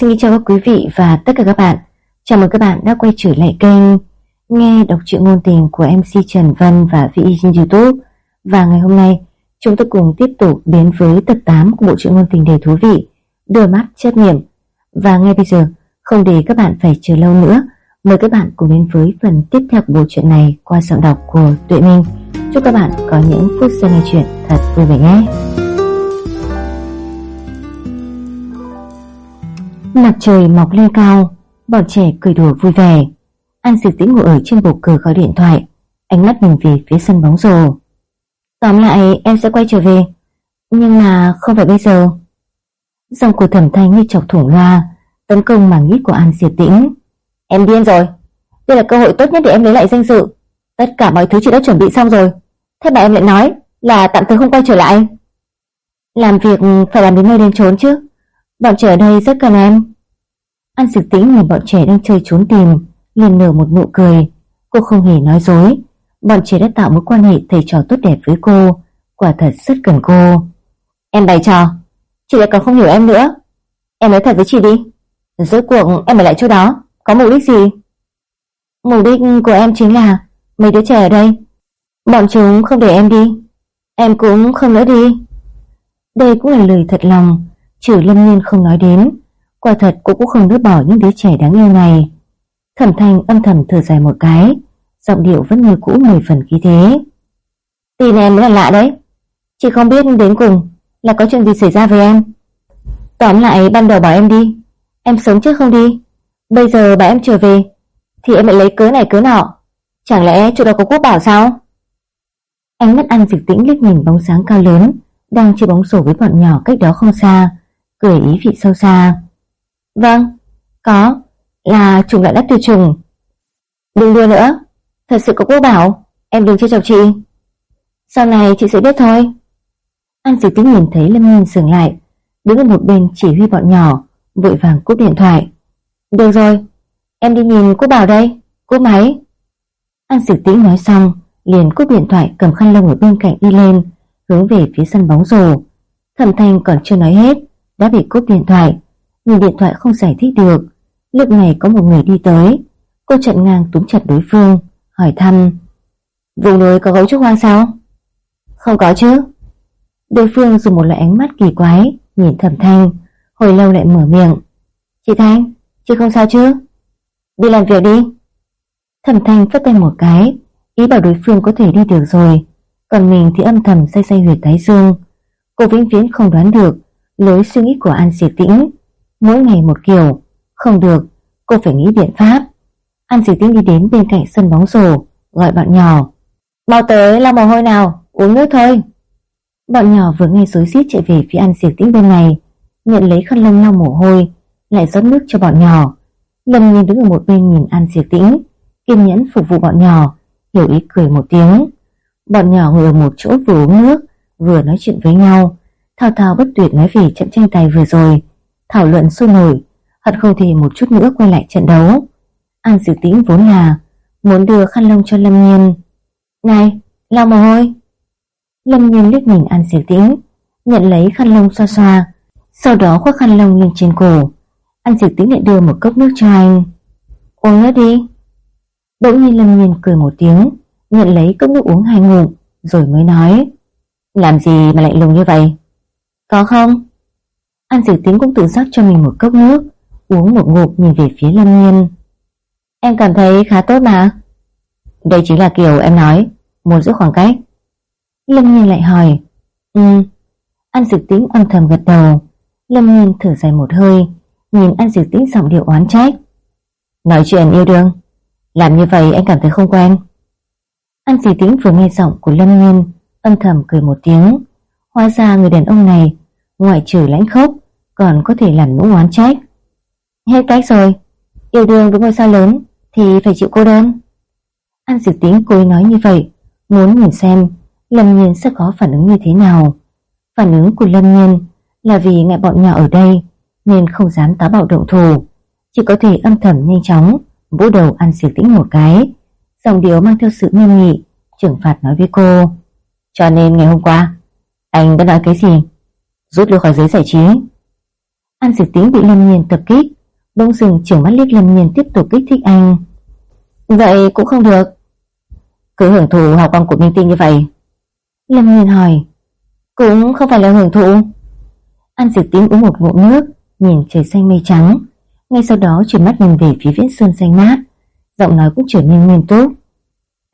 xin chào các quý vị và tất cả các bạn. Chào mừng các bạn đã quay trở lại kênh nghe đọc truyện ngôn tình của MC Trần Văn và Vi trên YouTube. Và ngày hôm nay, chúng tôi cùng tiếp tục đến với tập 8 của bộ truyện ngôn tình đầy thú vị Đôi mắt chất niệm. Và ngay bây giờ, không để các bạn phải chờ lâu nữa, mời các bạn cùng đến với phần tiếp theo của bộ truyện này qua giọng đọc của Tuệ Minh. Chúc các bạn có những phút giây nghe chuyện thật vui vẻ nhé. Mặt trời mọc lên cao, bọn trẻ cười đùa vui vẻ. An Diệp Tĩnh ngồi ở trên bục cửa gọi điện thoại, ánh mắt nhìn về phía sân bóng rổ. Tóm lại em sẽ quay trở về, nhưng mà không phải bây giờ. Dòng của thẩm thanh như chọc thủng loa, tấn công mảng nghĩ của An Diệp Tĩnh. Em điên rồi, đây là cơ hội tốt nhất để em lấy lại danh dự. Tất cả mọi thứ chị đã chuẩn bị xong rồi. Thế mà em lại nói là tạm thời không quay trở lại. Làm việc phải làm đến nơi đến trốn chứ. Bọn trẻ ở đây rất cần em. An Dực Tĩnh nhìn bọn trẻ đang chơi trốn tìm, liền nở một nụ cười. Cô không hề nói dối. Bọn trẻ đã tạo mối quan hệ thầy trò tốt đẹp với cô. Quả thật rất cần cô. Em bày trò. Chị lại còn không hiểu em nữa. Em nói thật với chị đi. Rốt cuộc em ở lại chỗ đó. Có mục đích gì? Mục đích của em chính là mấy đứa trẻ ở đây. Bọn chúng không để em đi. Em cũng không nỡ đi. Đây cũng là lời thật lòng Trừ lâm nhiên không nói đến, Quả thật cô cũng không đứa bỏ những đứa trẻ đáng yêu này. Thẩm thanh âm thầm thở dài một cái, Giọng điệu vẫn như cũ mười phần khí thế. Tin em mới là lạ đấy, Chị không biết đến cùng Là có chuyện gì xảy ra với em. Tóm lại ban đầu bảo em đi, Em sống trước không đi, Bây giờ bà em trở về, Thì em lại lấy cớ này cớ nọ, Chẳng lẽ chỗ đó có quốc bảo sao? Ánh mắt ăn dịch tĩnh liếc nhìn bóng sáng cao lớn, Đang chơi bóng rổ với bọn nhỏ cách đó không xa cười ý vị sâu xa. Vâng, có, là trùng lại đất từ trùng. Đừng đùa nữa, thật sự có cô bảo, em đừng chơi chọc chị. Sau này chị sẽ biết thôi. An Dịch Tính nhìn thấy Lâm Nhiên dừng lại, đứng ở một bên chỉ huy bọn nhỏ, vội vàng cúp điện thoại. Được rồi, em đi nhìn cô bảo đây, cô máy. An Dịch Tĩnh nói xong, liền cúp điện thoại cầm khăn lông ở bên cạnh đi lên, hướng về phía sân bóng rổ. Thẩm Thanh còn chưa nói hết, đã bị cúp điện thoại, nhưng điện thoại không giải thích được. Lúc này có một người đi tới, cô chặn ngang túm chặt đối phương, hỏi thăm. Vùng núi có gấu trúc hoang sao? Không có chứ. Đối phương dùng một loại ánh mắt kỳ quái, nhìn thẩm thanh, hồi lâu lại mở miệng. Chị Thanh, chị không sao chứ? Đi làm việc đi. Thẩm thanh phất tay một cái, ý bảo đối phương có thể đi được rồi, còn mình thì âm thầm say say huyệt thái dương. Cô vĩnh viễn không đoán được lối suy nghĩ của An Diệp Tĩnh. Mỗi ngày một kiểu, không được, cô phải nghĩ biện pháp. An Diệp Tĩnh đi đến bên cạnh sân bóng rổ, gọi bọn nhỏ. Mau tới lau mồ hôi nào, uống nước thôi. Bọn nhỏ vừa nghe rối rít chạy về phía An Diệp Tĩnh bên này, nhận lấy khăn lông lau mồ hôi, lại rót nước cho bọn nhỏ. Lâm Nhiên đứng ở một bên nhìn An Diệp Tĩnh, kiên nhẫn phục vụ bọn nhỏ, hiểu ý cười một tiếng. Bọn nhỏ ngồi ở một chỗ vừa uống nước, vừa nói chuyện với nhau, thao thao bất tuyệt nói về trận tranh tài vừa rồi, thảo luận sôi nổi, hận không thể một chút nữa quay lại trận đấu. An Diệu Tĩnh vốn là muốn đưa khăn lông cho Lâm Nhiên. Này, lau mồ hôi. Lâm Nhiên liếc nhìn An Diệu Tĩnh, nhận lấy khăn lông xoa xoa, sau đó khoác khăn lông lên trên cổ. An Diệu Tĩnh lại đưa một cốc nước cho anh. Uống nước đi. Bỗng nhiên Lâm Nhiên cười một tiếng, nhận lấy cốc nước uống hai ngụm, rồi mới nói. Làm gì mà lạnh lùng như vậy? Có không? An Diệp Tính cũng tự rót cho mình một cốc nước, uống một ngụm nhìn về phía Lâm Nhiên. Em cảm thấy khá tốt mà. Đây chính là kiểu em nói, muốn giữ khoảng cách. Lâm Nhiên lại hỏi, Ừ. An Diệp Tính âm thầm gật đầu. Lâm Nhiên thở dài một hơi, nhìn An Diệp Tính giọng điệu oán trách. Nói chuyện yêu đương, làm như vậy anh cảm thấy không quen. An Diệp Tính vừa nghe giọng của Lâm Nhiên, âm thầm cười một tiếng. Hóa ra người đàn ông này Ngoại trừ lãnh khốc, Còn có thể làm nũng oán trách. Hết cách rồi. Yêu đương với ngôi sao lớn, Thì phải chịu cô đơn. An diệt tính cô ấy nói như vậy, Muốn nhìn xem Lâm Nhiên sẽ có phản ứng như thế nào. Phản ứng của Lâm Nhiên Là vì ngại bọn nhỏ ở đây Nên không dám táo bạo động thủ. Chỉ có thể âm thầm nhanh chóng Vỗ đầu An diệt tĩnh một cái Dòng điệu mang theo sự nghiêm nghị Trưởng phạt nói với cô. Cho nên ngày hôm qua, Anh đã nói cái gì? Rút lui khỏi giới giải trí An Diệp Tĩnh bị Lâm Nhiên tập kích, bỗng dừng trưởng mắt liếc Lâm Nhiên tiếp tục kích thích anh. Vậy cũng không được. Cứ hưởng thụ học quang của Minh Tinh như vậy. Lâm Nhiên hỏi, cũng không phải là hưởng thụ. An Diệp Tĩnh uống một ngụm nước, nhìn trời xanh mây trắng, ngay sau đó chuyển mắt nhìn về phía viễn sơn xanh mát, giọng nói cũng trở nên nghiêm túc.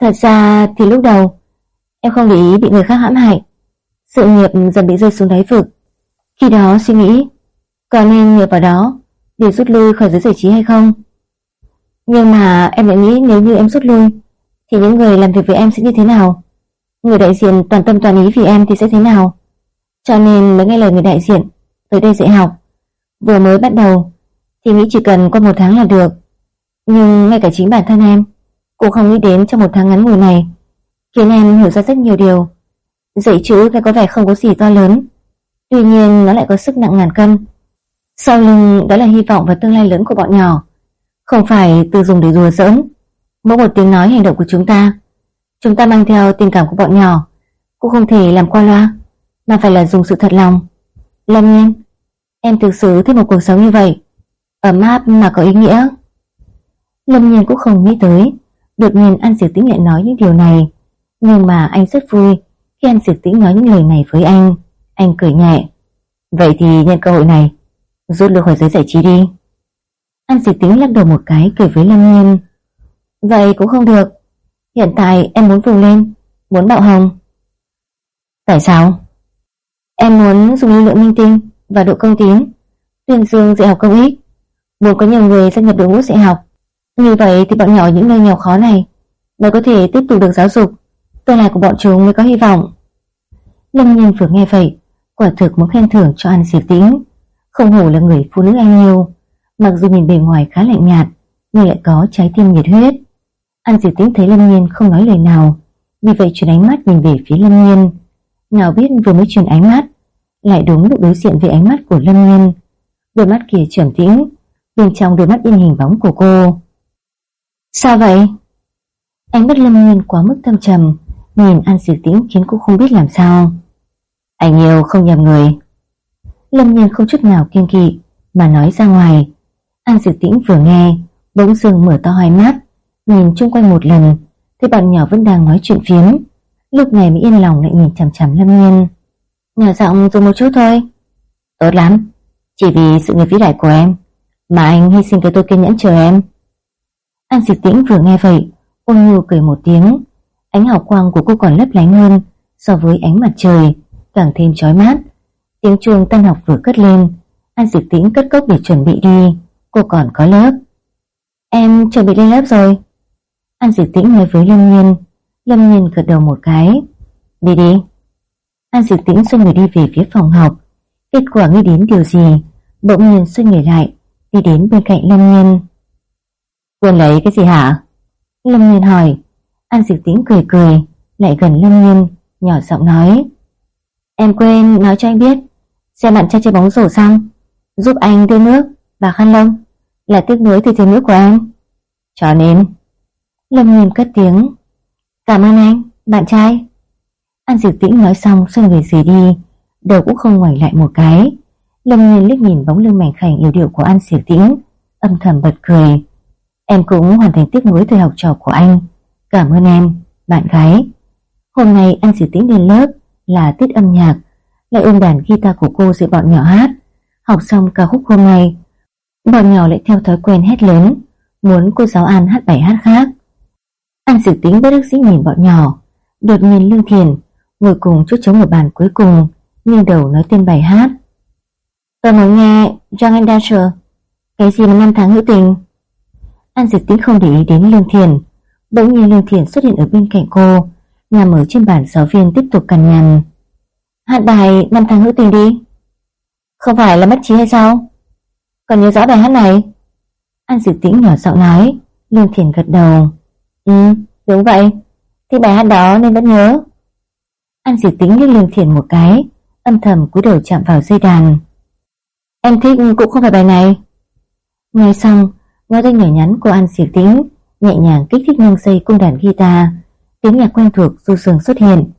Thật ra thì lúc đầu em không để ý bị người khác hãm hại, sự nghiệp dần bị rơi xuống đáy vực. Khi đó suy nghĩ có nên nhờ vào đó để rút lui khỏi giới giải trí hay không. Nhưng mà em lại nghĩ nếu như em rút lui thì những người làm việc với em sẽ như thế nào? Người đại diện toàn tâm toàn ý vì em thì sẽ thế nào? Cho nên mới nghe lời người đại diện tới đây dạy học. Vừa mới bắt đầu thì nghĩ chỉ cần qua một tháng là được. Nhưng ngay cả chính bản thân em cũng không nghĩ đến trong một tháng ngắn ngủi này khiến em hiểu ra rất nhiều điều. Dạy chữ lại có vẻ không có gì to lớn, tuy nhiên nó lại có sức nặng ngàn cân. Sau lưng đó là hy vọng và tương lai lớn của bọn nhỏ, không phải từ dùng để đùa giỡn. Mỗi một tiếng nói hành động của chúng ta, chúng ta mang theo tình cảm của bọn nhỏ, cũng không thể làm qua loa, mà phải là dùng sự thật lòng. Lâm Nhiên, em thực sự thích một cuộc sống như vậy, ấm áp mà có ý nghĩa. Lâm Nhiên cũng không nghĩ tới, đột nhiên An Diệp Tĩnh lại nói những điều này, nhưng mà anh rất vui khi An Diệp Tĩnh nói những lời này với anh. Anh cười nhẹ. Vậy thì nhân cơ hội này, rút lui khỏi giới giải trí đi. An Diệp tính lắc đầu một cái cười với Lâm Nhiên. Vậy cũng không được. Hiện tại em muốn vùng lên, muốn bạo hồng. Tại sao? Em muốn dùng lưu lượng minh tinh và độ công tín, tuyên dương dạy học công ích, muốn có nhiều người gia nhập đội ngũ dạy học. Như vậy thì bọn nhỏ những nơi nghèo khó này mới có thể tiếp tục được giáo dục, tương lai của bọn chúng mới có hy vọng. Lâm Nhiên vừa nghe vậy, quả thực muốn khen thưởng cho An Diệp Tĩnh, không hổ là người phụ nữ anh yêu, mặc dù nhìn bề ngoài khá lạnh nhạt, nhưng lại có trái tim nhiệt huyết. An Diệp Tĩnh thấy Lâm Nhiên không nói lời nào, vì vậy chuyển ánh mắt nhìn về phía Lâm Nhiên. Nào biết vừa mới chuyển ánh mắt, lại đúng lúc đối diện với ánh mắt của Lâm Nhiên. Đôi mắt kia trầm tĩnh, bên trong đôi mắt in hình bóng của cô. Sao vậy? Ánh mắt Lâm Nhiên quá mức thâm trầm, nhìn An Diệp Tĩnh khiến cô không biết làm sao. Anh yêu không nhầm người. Lâm Nhiên không chút nào kiên kỵ mà nói ra ngoài. An Diệp Tĩnh vừa nghe, bỗng dưng mở to hai mắt, nhìn chung quanh một lần, thì bạn nhỏ vẫn đang nói chuyện phiếm. Lúc này mới yên lòng lại nhìn chằm chằm Lâm Nhiên. Nhỏ giọng rồi một chút thôi. Tốt lắm, chỉ vì sự nghiệp vĩ đại của em mà anh hy sinh cái tôi kiên nhẫn chờ em. An Diệp Tĩnh vừa nghe vậy, ôn nhu cười một tiếng. Ánh hào quang của cô còn lấp lánh hơn so với ánh mặt trời, càng thêm chói mát. Tiếng chuông tan học vừa cất lên, An Diệp Tĩnh cất cốc để chuẩn bị đi, cô còn có lớp. Em chuẩn bị lên lớp rồi. An Diệp Tĩnh nói với Lâm Nhiên, Lâm Nhiên gật đầu một cái. Đi đi. An Diệp Tĩnh xoay người đi về phía phòng học. Kết quả nghĩ đến điều gì, bỗng nhiên xoay người lại, đi đến bên cạnh Lâm Nhiên. Quên lấy cái gì hả? Lâm Nhiên hỏi. An Diệp Tĩnh cười cười, lại gần Lâm Nhiên, nhỏ giọng nói. Em quên nói cho anh biết, xem bạn trai chơi bóng rổ xong, giúp anh đưa nước và khăn lông, là tiếc nuối từ thiếu nước của em. Cho nên, Lâm Nhiên cất tiếng. Cảm ơn anh, bạn trai. An Diệp Tĩnh nói xong xoay người rời đi, đầu cũng không ngoảnh lại một cái. Lâm Nhiên liếc nhìn bóng lưng mảnh khảnh yếu điệu của An Diệp Tĩnh, âm thầm bật cười. Em cũng hoàn thành tiếc nuối thời học trò của anh. Cảm ơn em, bạn gái. Hôm nay An Diệp Tĩnh lên lớp là tiết âm nhạc, lại ôm đàn guitar của cô dạy bọn nhỏ hát. Học xong ca khúc hôm nay, bọn nhỏ lại theo thói quen hét lớn, muốn cô giáo An hát bài hát khác. An dự tính bất đắc dĩ nhìn bọn nhỏ, đột nhiên Lương Thiền ngồi cùng chút chống ở bàn cuối cùng, nghiêng đầu nói tên bài hát. Tôi muốn nghe Young and Dasher, cái gì mà năm tháng hữu tình. An Diệp Tĩnh không để ý đến Lương Thiền, bỗng nhiên Lương Thiền xuất hiện ở bên cạnh cô, nằm ở trên bàn giáo viên tiếp tục cằn nhằn. Hát bài năm tháng hữu tình đi. Không phải là mất trí hay sao? Còn nhớ rõ bài hát này? An dự Tĩnh nhỏ giọng nói, Lương Thiền gật đầu. Ừ, đúng vậy, thì bài hát đó nên vẫn nhớ. An dự Tĩnh liếc Lương Thiền một cái, âm thầm cúi đầu chạm vào dây đàn. Em thích cũng không phải bài này. ngay xong, ngón tay nhỏ nhắn của An Diệp Tĩnh nhẹ nhàng kích thích nâng dây cung đàn guitar, tiếng nhạc quen thuộc du sừng xuất hiện.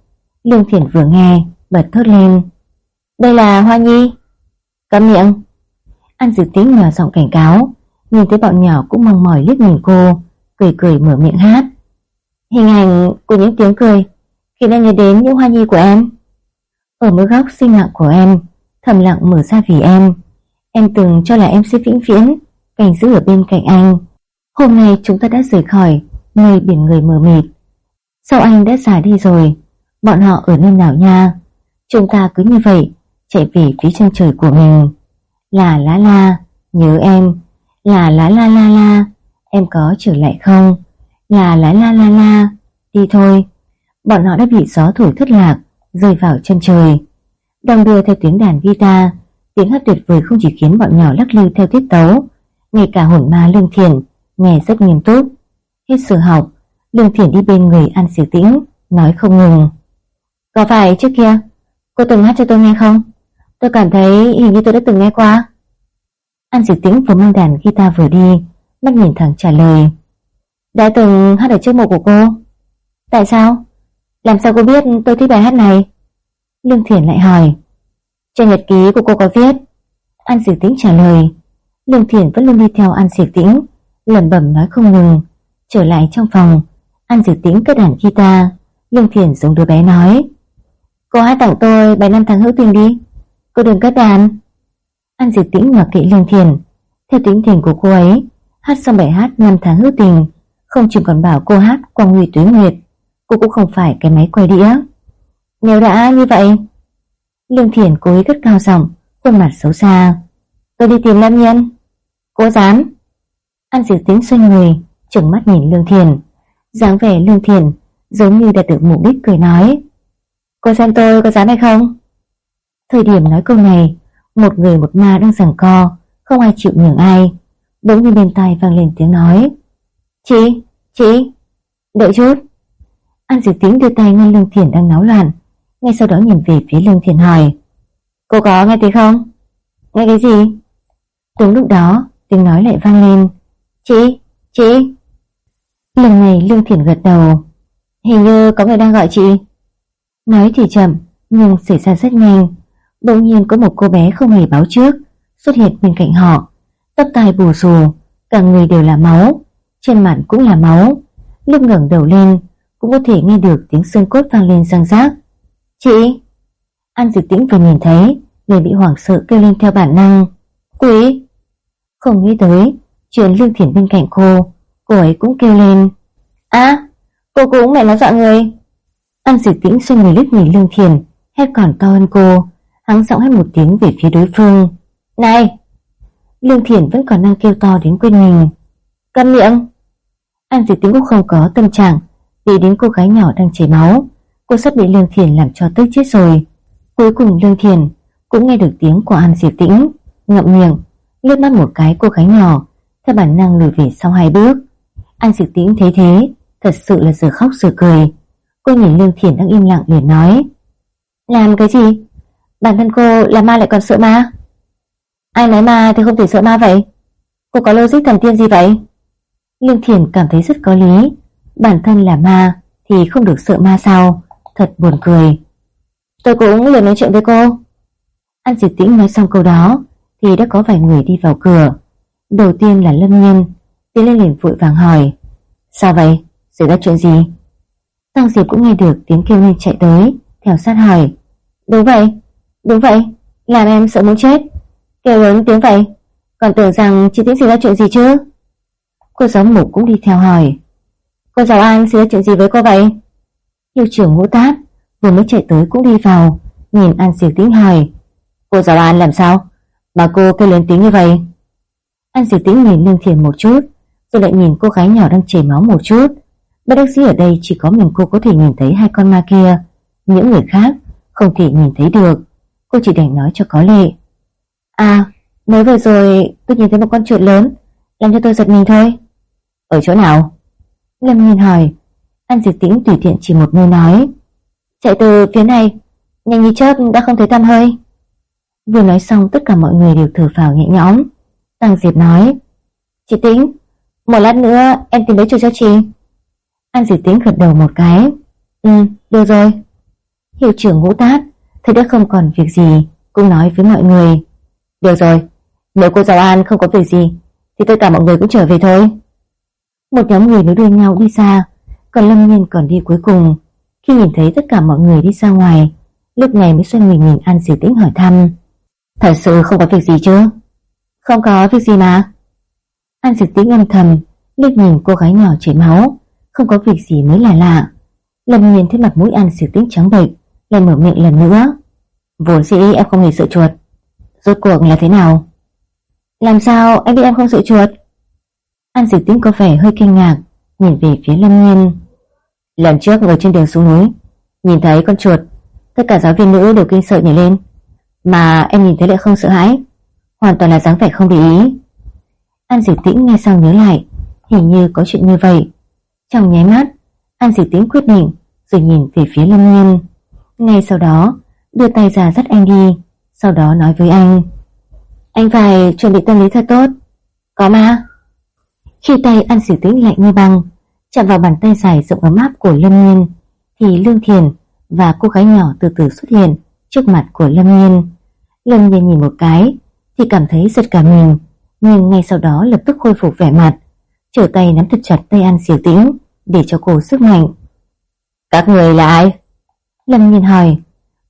Lương Thiển vừa nghe, bật thốt lên. Đây là Hoa Nhi. Cấm miệng. An dự tính nhỏ giọng cảnh cáo, nhìn thấy bọn nhỏ cũng mong mỏi liếc nhìn cô, cười cười mở miệng hát. Hình ảnh của những tiếng cười khi đang nhớ đến những hoa nhi của em. Ở mỗi góc sinh lặng của em, thầm lặng mở ra vì em. Em từng cho là em sẽ vĩnh viễn, cảnh giữ ở bên cạnh anh. Hôm nay chúng ta đã rời khỏi nơi biển người mờ mịt. Sao anh đã già đi rồi? Bọn họ ở nơi nào nha? Chúng ta cứ như vậy, chạy về phía chân trời của mình. Là lá la, nhớ em. Là lá la la la, em có trở lại không? Là lá la la la, đi thôi. Bọn họ đã bị gió thổi thất lạc, rơi vào chân trời. Đồng đưa theo tiếng đàn guitar, tiếng hát tuyệt vời không chỉ khiến bọn nhỏ lắc lư theo tiết tấu, ngay cả hồn ma lương thiền nghe rất nghiêm túc. Hết sự học, lương Thiển đi bên người An Sử tĩnh, nói không ngừng. Có phải trước kia, cô từng hát cho tôi nghe không? Tôi cảm thấy hình như tôi đã từng nghe qua. An Sử Tĩnh vừa mang đàn guitar vừa đi, mắt nhìn thẳng trả lời. Đã từng hát ở trước mộ của cô. Tại sao? Làm sao cô biết tôi thích bài hát này? Lương Thiển lại hỏi. Trên nhật ký của cô có viết. An Sử Tĩnh trả lời. Lương Thiển vẫn luôn đi theo An Sử Tĩnh, lẩm bẩm nói không ngừng. Trở lại trong phòng, An Diệp Tĩnh cất đàn guitar. Lương Thiển giống đứa bé nói. Cô hát tặng tôi bài năm tháng hữu tình đi. Cô đừng cất đàn. An Diệp Tĩnh mặc kệ Lương Thiển. Theo tính tình của cô ấy, hát xong bài hát năm tháng hữu tình, không chỉ còn bảo cô hát qua nguy tuế nguyệt, cô cũng không phải cái máy quay đĩa. Nếu đã như vậy, Lương Thiển cố ý cất cao giọng, khuôn mặt xấu xa. Tôi đi tìm Lâm Nhân. Cô dám? An Diệp Tĩnh xoay người, trừng mắt nhìn Lương Thiền dáng vẻ Lương thiện giống như đạt được mục đích cười nói. Cô xem tôi có dám hay không? Thời điểm nói câu này, một người một ma đang giằng co, không ai chịu nhường ai. Bỗng nhiên bên tai vang lên tiếng nói. Chị, chị, đợi chút. An Diệp tiếng đưa tay ngăn Lương Thiển đang náo loạn, ngay sau đó nhìn về phía Lương Thiển hỏi. Cô có nghe thấy không? Nghe cái gì? Đúng lúc đó, tiếng nói lại vang lên. Chị, chị. Lần này Lương Thiển gật đầu. Hình như có người đang gọi chị. Nói thì chậm, nhưng xảy ra rất nhanh. Bỗng nhiên có một cô bé không hề báo trước xuất hiện bên cạnh họ. Tóc tai bù xù, cả người đều là máu, trên mặt cũng là máu. Lúc ngẩng đầu lên, cũng có thể nghe được tiếng xương cốt vang lên răng rác. Chị! An Dịch Tĩnh vừa nhìn thấy, liền bị hoảng sợ kêu lên theo bản năng. Quý! Không nghĩ tới, chuyện Lương Thiển bên cạnh cô, cô ấy cũng kêu lên. À, cô cũng mẹ nó dọa người. An Dịch Tĩnh xoay người lít nhìn Lương thiền, hét còn to hơn cô, hắn giọng hét một tiếng về phía đối phương. Này! Lương thiền vẫn còn đang kêu to đến quên mình. Câm miệng! An Dịch Tĩnh cũng không có tâm trạng vì đến cô gái nhỏ đang chảy máu. Cô sắp bị Lương thiền làm cho tức chết rồi. Cuối cùng Lương thiền cũng nghe được tiếng của An Diệp Tĩnh, ngậm miệng, liếc mắt một cái cô gái nhỏ, theo bản năng lùi về sau hai bước. An Diệp Tĩnh thấy thế, thật sự là giờ khóc giờ cười. Cô nhìn Lương Thiển đang im lặng liền nói. Làm cái gì? Bản thân cô là ma lại còn sợ ma? Ai nói ma thì không thể sợ ma vậy? Cô có logic thần tiên gì vậy? Lương Thiển cảm thấy rất có lý. Bản thân là ma thì không được sợ ma sao? Thật buồn cười. Tôi cũng lười nói chuyện với cô. An Diệp Tĩnh nói xong câu đó thì đã có vài người đi vào cửa. Đầu tiên là Lâm Nhiên tiến lên liền vội vàng hỏi. Sao vậy? Xảy ra chuyện gì? Tăng Diệp cũng nghe được tiếng kêu nên chạy tới, theo sát hỏi. Đúng vậy, đúng vậy, làm em sợ muốn chết. Kêu lớn tiếng vậy, còn tưởng rằng chị Tiến xảy ra chuyện gì chứ? Cô giáo mục cũng đi theo hỏi. Cô giáo An xảy ra chuyện gì với cô vậy? Hiệu trưởng ngũ tát vừa mới chạy tới cũng đi vào, nhìn An Diệp Tĩnh hỏi. Cô giáo An làm sao? Mà cô kêu lớn tiếng như vậy? An Diệp Tĩnh nhìn Lương Thiền một chút, rồi lại nhìn cô gái nhỏ đang chảy máu một chút. Bất đắc dĩ ở đây chỉ có mình cô có thể nhìn thấy hai con ma kia, những người khác không thể nhìn thấy được. Cô chỉ đành nói cho có lệ. À, mới vừa rồi tôi nhìn thấy một con chuột lớn, làm cho tôi giật mình thôi. Ở chỗ nào? Lâm nhìn hỏi. anh Diệp Tĩnh tùy tiện chỉ một nơi nói. Chạy từ phía này, nhanh như chớp đã không thấy tăm hơi. Vừa nói xong tất cả mọi người đều thở phào nhẹ nhõm. Tăng Diệp nói. Chị Tĩnh, một lát nữa em tìm mấy chuột cho chị. An dì Tĩnh gật đầu một cái. Ừ, được rồi. Hiệu trưởng ngũ tát, thấy đã không còn việc gì, cũng nói với mọi người. Được rồi, Nếu cô giáo An không có việc gì Thì tất cả mọi người cũng trở về thôi Một nhóm người nối đuôi nhau đi xa Còn Lâm Nhiên còn đi cuối cùng Khi nhìn thấy tất cả mọi người đi ra ngoài Lúc này mới xoay người nhìn An dì Tĩnh hỏi thăm Thật sự không có việc gì chứ Không có việc gì mà An Diệp Tĩnh âm thầm, liếc nhìn cô gái nhỏ chảy máu. Không có việc gì mới là lạ. Lâm Nhiên thấy mặt mũi An Diệp Tĩnh trắng bệch lại mở miệng lần nữa. Vốn dĩ em không hề sợ chuột. Rốt cuộc là thế nào? Làm sao em biết em không sợ chuột? An Diệp Tĩnh có vẻ hơi kinh ngạc, Nhìn về phía Lâm Nhiên. Lần trước ở trên đường xuống núi, Nhìn thấy con chuột, Tất cả giáo viên nữ đều kinh sợ nhảy lên. Mà em nhìn thấy lại không sợ hãi, Hoàn toàn là dáng vẻ không để ý. An Diệp Tĩnh nghe xong nhớ lại Hình như có chuyện như vậy. Trong nháy mắt An Diệp Tĩnh quyết định Rồi nhìn về phía Lâm Nhiên. Ngay sau đó đưa tay ra dắt anh đi Sau đó nói với anh Anh phải chuẩn bị tâm lý thật tốt. Có mà. Khi tay An Diệp Tĩnh lạnh như băng Chạm vào bàn tay dài rộng ấm áp của Lâm Nhiên Thì Lương Thiền và cô gái nhỏ từ từ xuất hiện trước mặt của Lâm Nhiên. Lâm Nhiên nhìn một cái thì cảm thấy giật cả mình, nhưng ngay sau đó lập tức khôi phục vẻ mặt, trở tay nắm thật chặt tay An Diệu Tĩnh để cho cô sức mạnh. Các người là ai? Lâm Nhiên hỏi,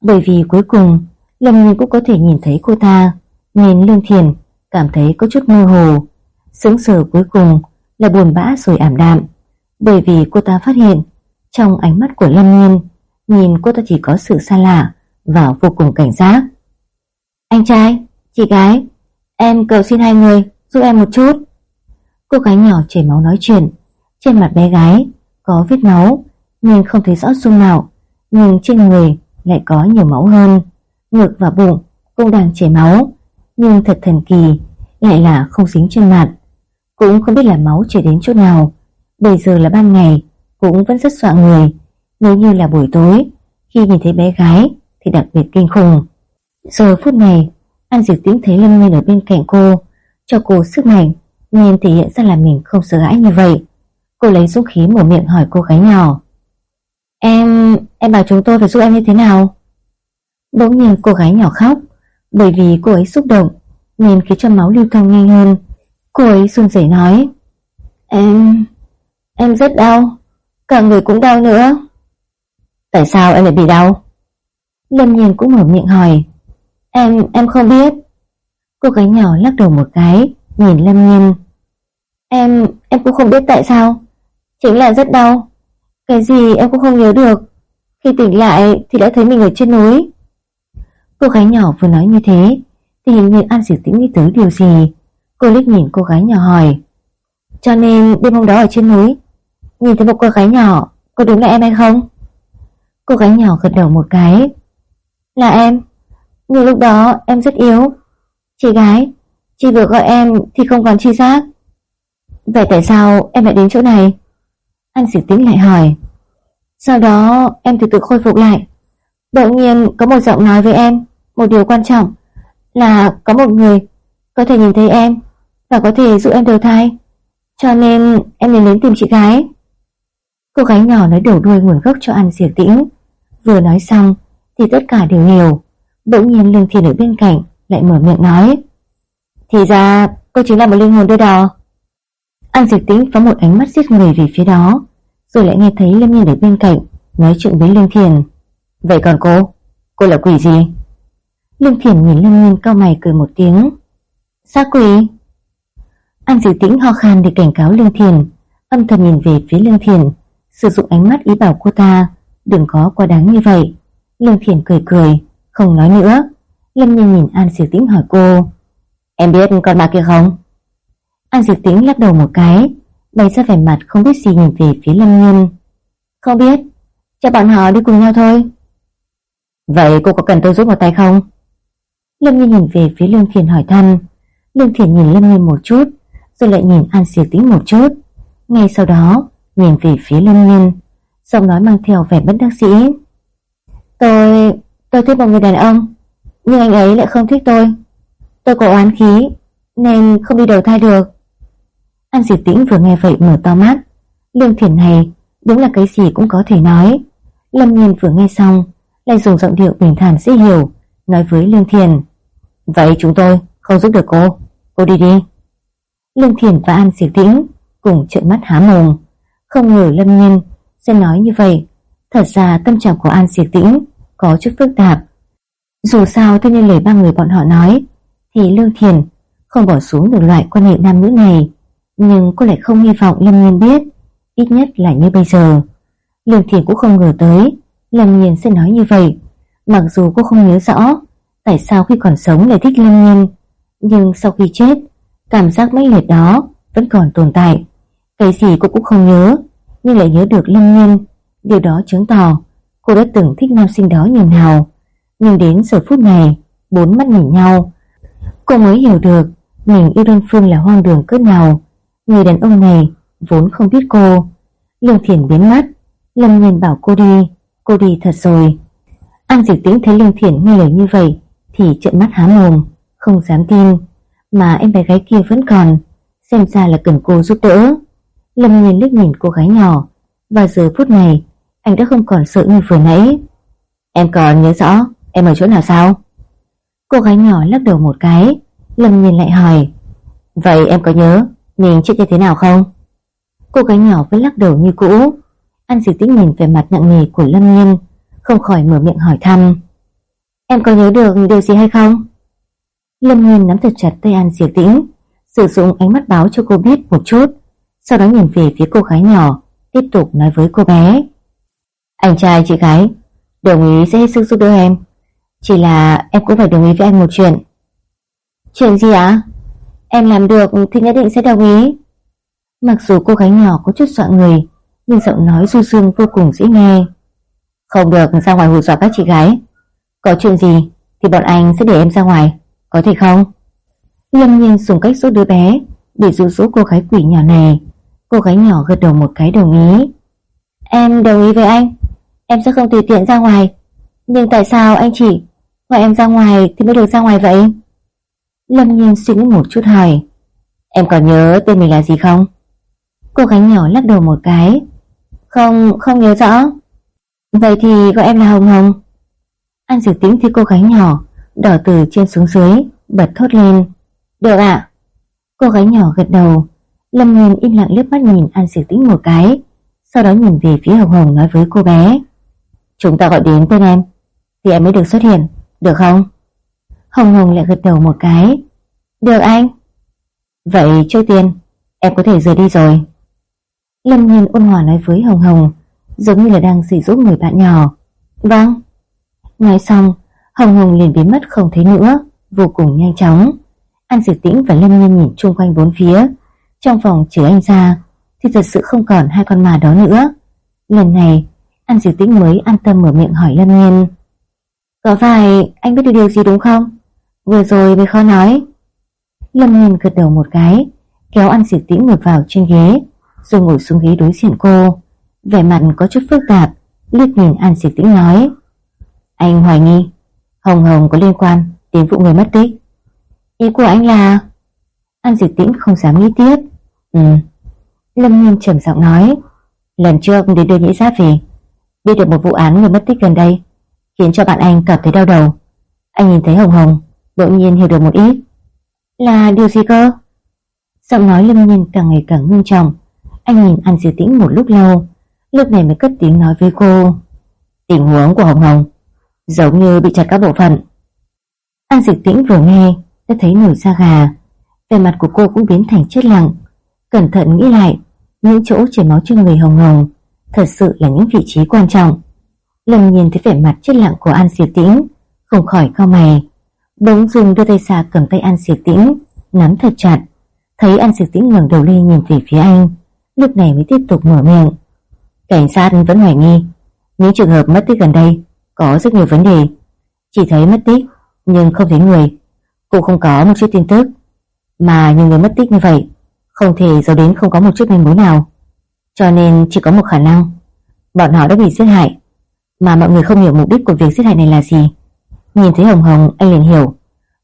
bởi vì cuối cùng Lâm Nhiên cũng có thể nhìn thấy cô ta, nên Lương Thiền cảm thấy có chút mơ hồ. Sướng sờ cuối cùng là buồn bã rồi ảm đạm, bởi vì cô ta phát hiện trong ánh mắt của Lâm Nhiên Nhìn cô ta chỉ có sự xa lạ Và vô cùng cảnh giác Anh trai, chị gái Em cầu xin hai người, giúp em một chút. Cô gái nhỏ chảy máu nói chuyện. Trên mặt bé gái, Có vết máu, Nhưng không thấy rõ dung nào, Nhưng trên người lại có nhiều máu hơn. Ngực và bụng cũng đang chảy máu, Nhưng thật thần kỳ, Lại là không dính trên mặt. Cũng không biết là máu chảy đến chỗ nào. Bây giờ là ban ngày, Cũng vẫn rất soạn người. Nếu như là buổi tối, Khi nhìn thấy bé gái Thì đặc biệt kinh khủng. Giờ phút này An Diệp Tĩnh thấy Lâm Nguyên ở bên cạnh cô, Cho cô sức mạnh, Nên thể hiện ra là mình không sợ hãi như vậy Cô lấy dũng khí mở miệng hỏi cô gái nhỏ, Em... em bảo chúng tôi phải giúp em như thế nào? Bỗng nhiên cô gái nhỏ khóc, Bởi vì cô ấy xúc động, Nên khiến cho máu lưu thông nhanh hơn Cô ấy run rẩy nói, Em... em rất đau, Cả người cũng đau nữa Tại sao em lại bị đau? Lâm Nhiên cũng mở miệng hỏi Em, em không biết. Cô gái nhỏ lắc đầu một cái Nhìn Lâm Nhiên Em, em cũng không biết tại sao. Chính là rất đau. Cái gì em cũng không nhớ được. Khi tỉnh lại thì đã thấy mình ở trên núi. Cô gái nhỏ vừa nói như thế Thì hình như An Diệp Tĩnh nghĩ tới điều gì. Cô liếc nhìn cô gái nhỏ hỏi Cho nên đêm hôm đó ở trên núi Nhìn thấy một cô gái nhỏ Có đúng là em hay không? Cô gái nhỏ gật đầu một cái Là em. Nhưng lúc đó, em rất yếu. Chị gái, Chị vừa gọi em thì không còn chi giác. Vậy tại sao em lại đến chỗ này? Anh sĩ tính lại hỏi. Sau đó, em từ từ khôi phục lại. Đột nhiên, có một giọng nói với em, Một điều quan trọng, Là có một người Có thể nhìn thấy em Và có thể giúp em đầu thai. Cho nên, em liền đến tìm chị gái. Cô gái nhỏ nói đổ đuôi nguồn gốc cho An Diệp Tĩnh. Vừa nói xong, thì tất cả đều hiểu Bỗng nhiên Lương thiền ở bên cạnh Lại mở miệng nói, Thì ra cô chính là một linh hồn đôi đỏ An Diệp Tĩnh có một ánh mắt giết người về phía đó, Rồi lại nghe thấy Lâm Nhiên ở bên cạnh Nói chuyện với Lương Thiền Vậy còn cô? Cô là quỷ gì? Lương Thiền nhìn Lâm Nhiên cao mày cười một tiếng Sao quỷ? An Diệp Tĩnh ho khan để cảnh cáo Lương Thiền, Âm thầm nhìn về phía Lương Thiền, Sử dụng ánh mắt ý bảo cô ta, Đừng có quá đáng như vậy Lương thiền cười cười không nói nữa. Lâm Nhi nhìn An Diệp Tĩnh hỏi cô, Em biết con bà kia không? An Diệp Tĩnh lắc đầu một cái, Bày ra vẻ mặt không biết gì nhìn về phía Lâm Nhiên. Không biết, Cho bọn họ đi cùng nhau thôi. Vậy cô có cần tôi giúp một tay không? Lâm Nhiên nhìn về phía Lương Thiền hỏi thăm. Lương Thiền nhìn Lâm Nhiên một chút, Rồi lại nhìn An Diệp Tĩnh một chút. Ngay sau đó, nhìn về phía Lâm Nhiên, Giọng nói mang theo vẻ bất đắc dĩ. Tôi tôi thích một người đàn ông, Nhưng anh ấy lại không thích tôi. Tôi có oán khí, Nên không đi đầu thai được. An diệt tĩnh vừa nghe vậy mở to mắt. Lương thiện này, Đúng là cái gì cũng có thể nói. Lâm nhiên vừa nghe xong, Lại dùng giọng điệu bình thản dễ hiểu, Nói với Lương Thiền Vậy chúng tôi không giúp được cô. Cô đi đi. Lương Thiền và An Diệp Tĩnh Cùng trợn mắt há mồm. Không ngờ Lâm Nhiên sẽ nói như vậy. Thật ra tâm trạng của An Diệp Tĩnh có chút phức tạp. Dù sao theo như lời ba người bọn họ nói, Thì Lương Thiền không bỏ xuống được loại quan hệ nam nữ này. Nhưng cô lại không hy vọng Lâm Nhiên biết, Ít nhất là như bây giờ. Lương Thiền cũng không ngờ tới, Lâm Nhiên sẽ nói như vậy. Mặc dù cô không nhớ rõ Tại sao khi còn sống lại thích Lâm Nhiên, Nhưng sau khi chết, Cảm giác mãnh liệt đó vẫn còn tồn tại. Cái gì cô cũng không nhớ, Nhưng lại nhớ được Lâm Nhiên, Điều đó chứng tỏ cô đã từng thích nam sinh đó như nào. Nhưng đến giờ phút này, Bốn mắt nhìn nhau. Cô mới hiểu được Mình yêu đơn phương là hoang đường cỡ nào. Người đàn ông này vốn không biết cô. Lương Thiển biến mất. Lâm Nguyên bảo cô đi. Cô đi thật rồi. An Diệp Tĩnh thấy Lương Thiển nghe lời như vậy Thì trợn mắt há mồm, Không dám tin. Mà em bé gái kia vẫn còn, Xem ra là cần cô giúp đỡ. Lâm Nguyên liếc nhìn cô gái nhỏ. Và giờ phút này anh đã không còn sợ như vừa nãy. Em còn nhớ rõ, em ở chỗ nào sao? Cô gái nhỏ lắc đầu một cái Lâm nhìn lại hỏi. Vậy em có nhớ mình chết như thế nào không? Cô gái nhỏ vẫn lắc đầu như cũ. Anh Diệp Tĩnh nhìn về mặt nặng nề của Lâm Nhiên, Không khỏi mở miệng hỏi thăm. Em có nhớ được điều gì hay không? Lâm Nhiên nắm thật chặt tay An Diệp Tĩnh, Sử dụng ánh mắt báo cho cô biết một chút, Sau đó nhìn về phía cô gái nhỏ, Tiếp tục nói với cô bé. Anh trai chị gái, Đồng ý sẽ hết sức giúp đỡ em. Chỉ là em cũng phải đồng ý với anh một chuyện. Chuyện gì ạ? Em làm được thì nhất định sẽ đồng ý. Mặc dù cô gái nhỏ có chút sợ người, Nhưng giọng nói du dương vô cùng dễ nghe. Không được ra ngoài hù dọa các chị gái. Có chuyện gì Thì bọn anh sẽ để em ra ngoài, Có thể không? Lâm nhiên dùng cách giúp đứa bé Để dụ dỗ cô gái quỷ nhỏ này. Cô gái nhỏ gật đầu một cái đồng ý. Em đồng ý với anh. Em sẽ không tùy tiện ra ngoài. Nhưng tại sao anh chỉ Gọi em ra ngoài thì mới được ra ngoài vậy? Lâm nhiên suy nghĩ một chút hỏi. Em còn nhớ tên mình là gì không? Cô gái nhỏ lắc đầu một cái. Không, không nhớ rõ. Vậy thì gọi em là Hồng Hồng. Anh dự tính thì cô gái nhỏ Đỏ từ trên xuống dưới Bật thốt lên. Được ạ. Cô gái nhỏ gật đầu. Lâm Nguyên im lặng liếc mắt nhìn An Sử Tĩnh một cái Sau đó nhìn về phía Hồng Hồng nói với cô bé. Chúng ta gọi đến tên em. Thì em mới được xuất hiện, Được không? Hồng Hồng lại gật đầu một cái. Được anh. Vậy trước tiên, Em có thể rời đi rồi. Lâm Nhiên ôn hòa nói với Hồng Hồng, Giống như là đang dì giúp người bạn nhỏ. Vâng. Nói xong, Hồng Hồng liền biến mất không thấy nữa, Vô cùng nhanh chóng. An Diệp Tĩnh và Lâm Nhiên nhìn chung quanh bốn phía. Trong phòng trừ anh ra, Thì thật sự không còn hai con mà đó nữa. Lần này An Diệp Tĩnh mới, an tâm mở miệng hỏi Lâm Nhiên. Có phải anh biết được điều gì đúng không? Vừa rồi mới khó nói. Lâm Nhiên gật đầu một cái, Kéo An Diệp Tĩnh ngồi vào trên ghế, Rồi ngồi xuống ghế đối diện cô. Vẻ mặt có chút phức tạp, liếc nhìn An Diệp Tĩnh nói, Anh hoài nghi, Hồng Hồng có liên quan đến vụ người mất tích. Ý của anh là? An Diệp Tĩnh không dám nghĩ tiếp. Ừ. Lâm Nhiên trầm giọng nói, Lần trước đến đưa nhĩ giáp về Biết được một vụ án người mất tích gần đây, Khiến cho bạn anh cảm thấy đau đầu. Anh nhìn thấy Hồng Hồng, bỗng nhiên hiểu được một ít Là điều gì cơ? Giọng nói Lâm Nhiên càng ngày càng ngưng trọng. Anh nhìn An Diệp Tĩnh một lúc lâu, Lúc này mới cất tiếng nói với cô. Tình huống của Hồng Hồng Giống như bị chặt các bộ phận. An Diệp Tĩnh vừa nghe, Đã thấy nổi da gà. Vẻ mặt của cô cũng biến thành chết lặng. Cẩn thận nghĩ lại, Những chỗ chảy máu trên người Hồng Hồng Thật sự là những vị trí quan trọng. Lâm nhìn thấy vẻ mặt chết lặng của An Diệp Tĩnh, Không khỏi cao mày. Bỗng dưng đưa tay xa cầm tay An Diệp Tĩnh, Nắm thật chặt. Thấy An Diệp Tĩnh ngẩng đầu lên nhìn về phía anh, Lúc này mới tiếp tục mở miệng. Cảnh sát vẫn hoài nghi. Những trường hợp mất tích gần đây, Có rất nhiều vấn đề. Chỉ thấy mất tích, nhưng không thấy người. Cũng không có một chút tin tức. Mà nhiều người mất tích như vậy, Không thể giấu đến không có một chút manh mối nào. Cho nên chỉ có một khả năng. Bọn họ đã bị giết hại. Mà mọi người không hiểu mục đích của việc giết hại này là gì. Nhìn thấy Hồng Hồng, anh liền hiểu.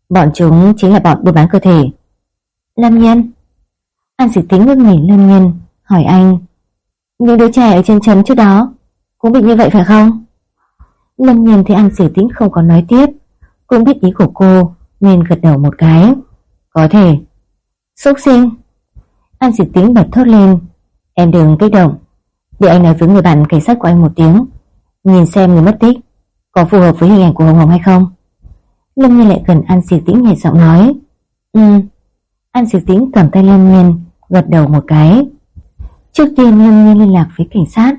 Bọn chúng chính là bọn buôn bán cơ thể. Lâm Nhân An dịch tính ngước nhìn Lâm Nhân Hỏi anh, Những đứa trẻ ở trên trấn trước đó Cũng bị như vậy phải không? Lâm Nhân thấy An dịch tính không có nói tiếp, Cũng biết ý của cô, Nên gật đầu một cái. Có thể. Xúc sinh. An dịch Tính bật thốt lên. Em đừng kích động. Để anh nói với người bạn cảnh sát của anh một tiếng. Nhìn xem người mất tích Có phù hợp với hình ảnh của Hồng Hồng hay không. Lâm Nhiên lại gần An Diệp tĩnh nhẹ giọng nói. Ừ. An Diệp tĩnh cầm tay Lâm Nhiên, Gật đầu một cái. Trước tiên Lâm Nhiên liên lạc với cảnh sát.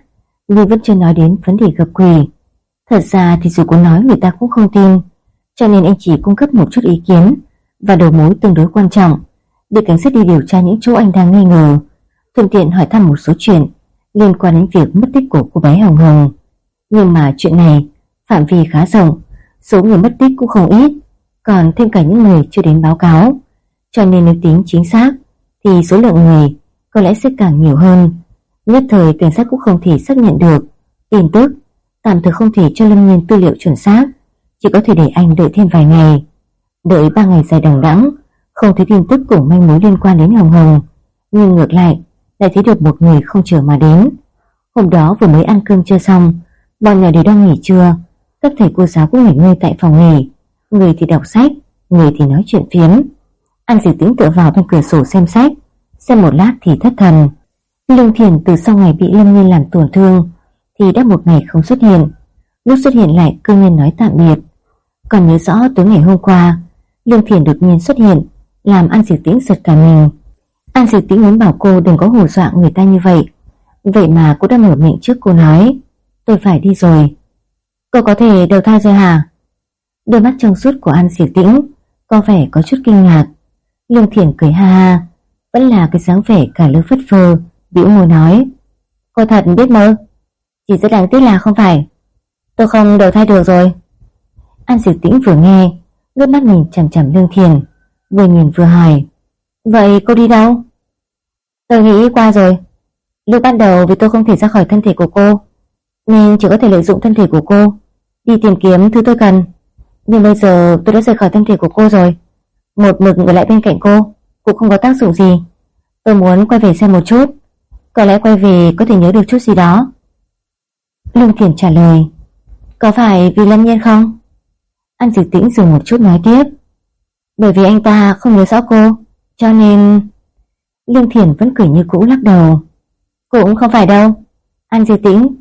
Nhưng vẫn chưa nói đến vấn đề gặp quỷ. Thật ra thì dù có nói người ta cũng không tin. Cho nên anh chỉ cung cấp một chút ý kiến Và đầu mối tương đối quan trọng. Để cảnh sát đi điều tra những chỗ anh đang nghi ngờ Thuận tiện hỏi thăm một số chuyện Liên quan đến việc mất tích của cô bé Hồng Hồng. Nhưng mà chuyện này Phạm vi khá rộng, Số người mất tích cũng không ít, Còn thêm cả những người chưa đến báo cáo. Cho nên nếu tính chính xác, Thì số lượng người có lẽ sẽ càng nhiều hơn. Nhất thời cảnh sát cũng không thể xác nhận được. Tin tức Tạm thời không thể cho Lâm Nhiên tư liệu chuẩn xác, Chỉ có thể để anh đợi thêm vài ngày. Đợi ba ngày dài đằng đẵng, Không thấy tin tức cùng manh mối liên quan đến Hồng Hồng. Nhưng ngược lại lại thấy được một người không chờ mà đến Hôm đó vừa mới ăn cơm chưa xong Bọn nhỏ đều đang nghỉ trưa Các thầy cô giáo cũng nghỉ ngơi tại phòng nghỉ Người thì đọc sách Người thì nói chuyện phiếm Anh chỉ tính tựa vào bên cửa sổ xem sách Xem một lát thì thất thần Lương Thiền từ sau ngày bị Lâm Nhiên làm tổn thương thì đã một ngày không xuất hiện. Lúc xuất hiện lại cư nhiên nói tạm biệt. Còn nhớ rõ tối ngày hôm qua, Lương Thiền đột nhiên xuất hiện, làm An Diệp Tĩnh giật cả mình. An Diệp Tĩnh muốn bảo cô đừng có hù dọa người ta như vậy. Vậy mà cô đã mở miệng trước cô nói, tôi phải đi rồi. Cô có thể đầu thai rồi hả? Đôi mắt trong suốt của An Diệp Tĩnh có vẻ có chút kinh ngạc. Lương Thiển cười ha ha, vẫn là cái dáng vẻ cả lứa phất phơ, bĩu môi nói. Cô thật biết mơ. Chỉ rất đáng tiếc là không phải Tôi không đầu thai được rồi An Diệp Tĩnh vừa nghe Ngước mắt nhìn chằm chằm Lương Thiền Vừa nhìn vừa hỏi Vậy cô đi đâu? Tôi nghĩ qua rồi. Lúc ban đầu vì tôi không thể ra khỏi thân thể của cô, Nên chỉ có thể lợi dụng thân thể của cô, Đi tìm kiếm thứ tôi cần. Nhưng bây giờ tôi đã rời khỏi thân thể của cô rồi. Một mực ở lại bên cạnh cô, Cũng không có tác dụng gì. Tôi muốn quay về xem một chút, Có lẽ quay về có thể nhớ được chút gì đó. Lương Thiển trả lời, Có phải vì Lâm Nhiên không? anh Dịch Tĩnh dừng một chút nói tiếp, Bởi vì anh ta không nhớ rõ cô. Cho nên, Lương Thiền vẫn cười như cũ lắc đầu. Cũng không phải đâu. An Di Tĩnh,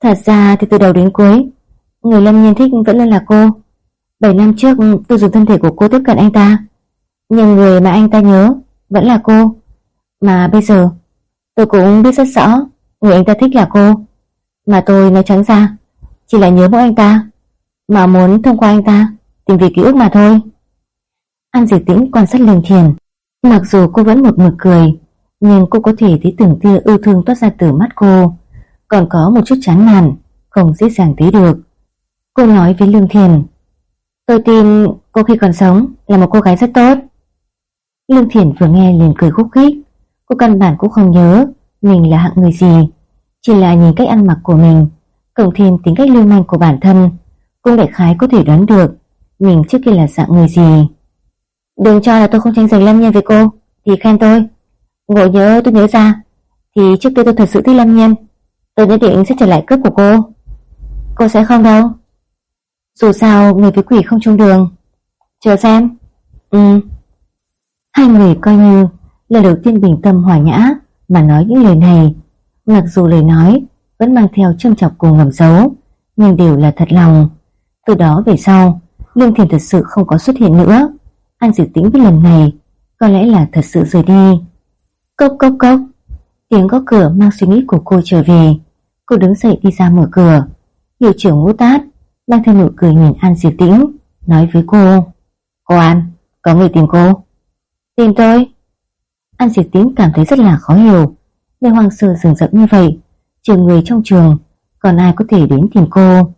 Thật ra thì từ đầu đến cuối, Người Lâm Nhiên thích vẫn luôn là cô. 7 năm trước, tôi dùng thân thể của cô tiếp cận anh ta. Nhưng người mà anh ta nhớ Vẫn là cô. Mà bây giờ, tôi cũng biết rất rõ Người anh ta thích là cô. Mà tôi nói trắng ra, Chỉ là nhớ mỗi anh ta, Mà muốn thông qua anh ta Tìm về ký ức mà thôi. An Diệp Tĩnh quan sát Lương Thiền. Mặc dù cô vẫn một mực cười, Nhưng cô có thể thấy từng tia ưu thương toát ra từ mắt cô. Còn có một chút chán nản, Không dễ dàng thấy được. Cô nói với Lương Thiền, Tôi tin cô khi còn sống Là một cô gái rất tốt. Lương Thiền vừa nghe liền cười khúc khích. Cô căn bản cũng không nhớ Mình là hạng người gì, chỉ là nhìn cách ăn mặc của mình, Cộng thêm tính cách lưu manh của bản thân, Cũng đại khái có thể đoán được Mình trước kia là dạng người gì. Đừng cho là tôi không tranh giành Lâm Nhiên với cô. Thì khen tôi. Ngộ nhớ tôi nhớ ra. Thì trước kia tôi thật sự thích Lâm Nhiên. Tôi nhất định sẽ trở lại cướp của cô. Cô sẽ không đâu. Dù sao người với quỷ không chung đường. Chờ xem. Ừ. Hai người coi như lần đầu tiên bình tâm hòa nhã Mà nói những lời này. Mặc dù lời nói vẫn mang theo châm chọc cùng ngầm giấu nhưng đều là thật lòng. Từ đó về sau, Lương Thiền thật sự không có xuất hiện nữa. An Diệu Tĩnh với lần này có lẽ là thật sự rời đi. Cốc cốc cốc, tiếng gõ cửa mang suy nghĩ của cô trở về. Cô đứng dậy đi ra mở cửa. Hiệu trưởng ngũ tát đang theo nụ cười nhìn An Diệp Tĩnh, nói với cô. Cô An, có người tìm cô. Tìm tôi. An Diệp Tĩnh cảm thấy rất là khó hiểu. Nơi hoang sơ rừng rậm như vậy trừ người trong trường Còn ai có thể đến tìm cô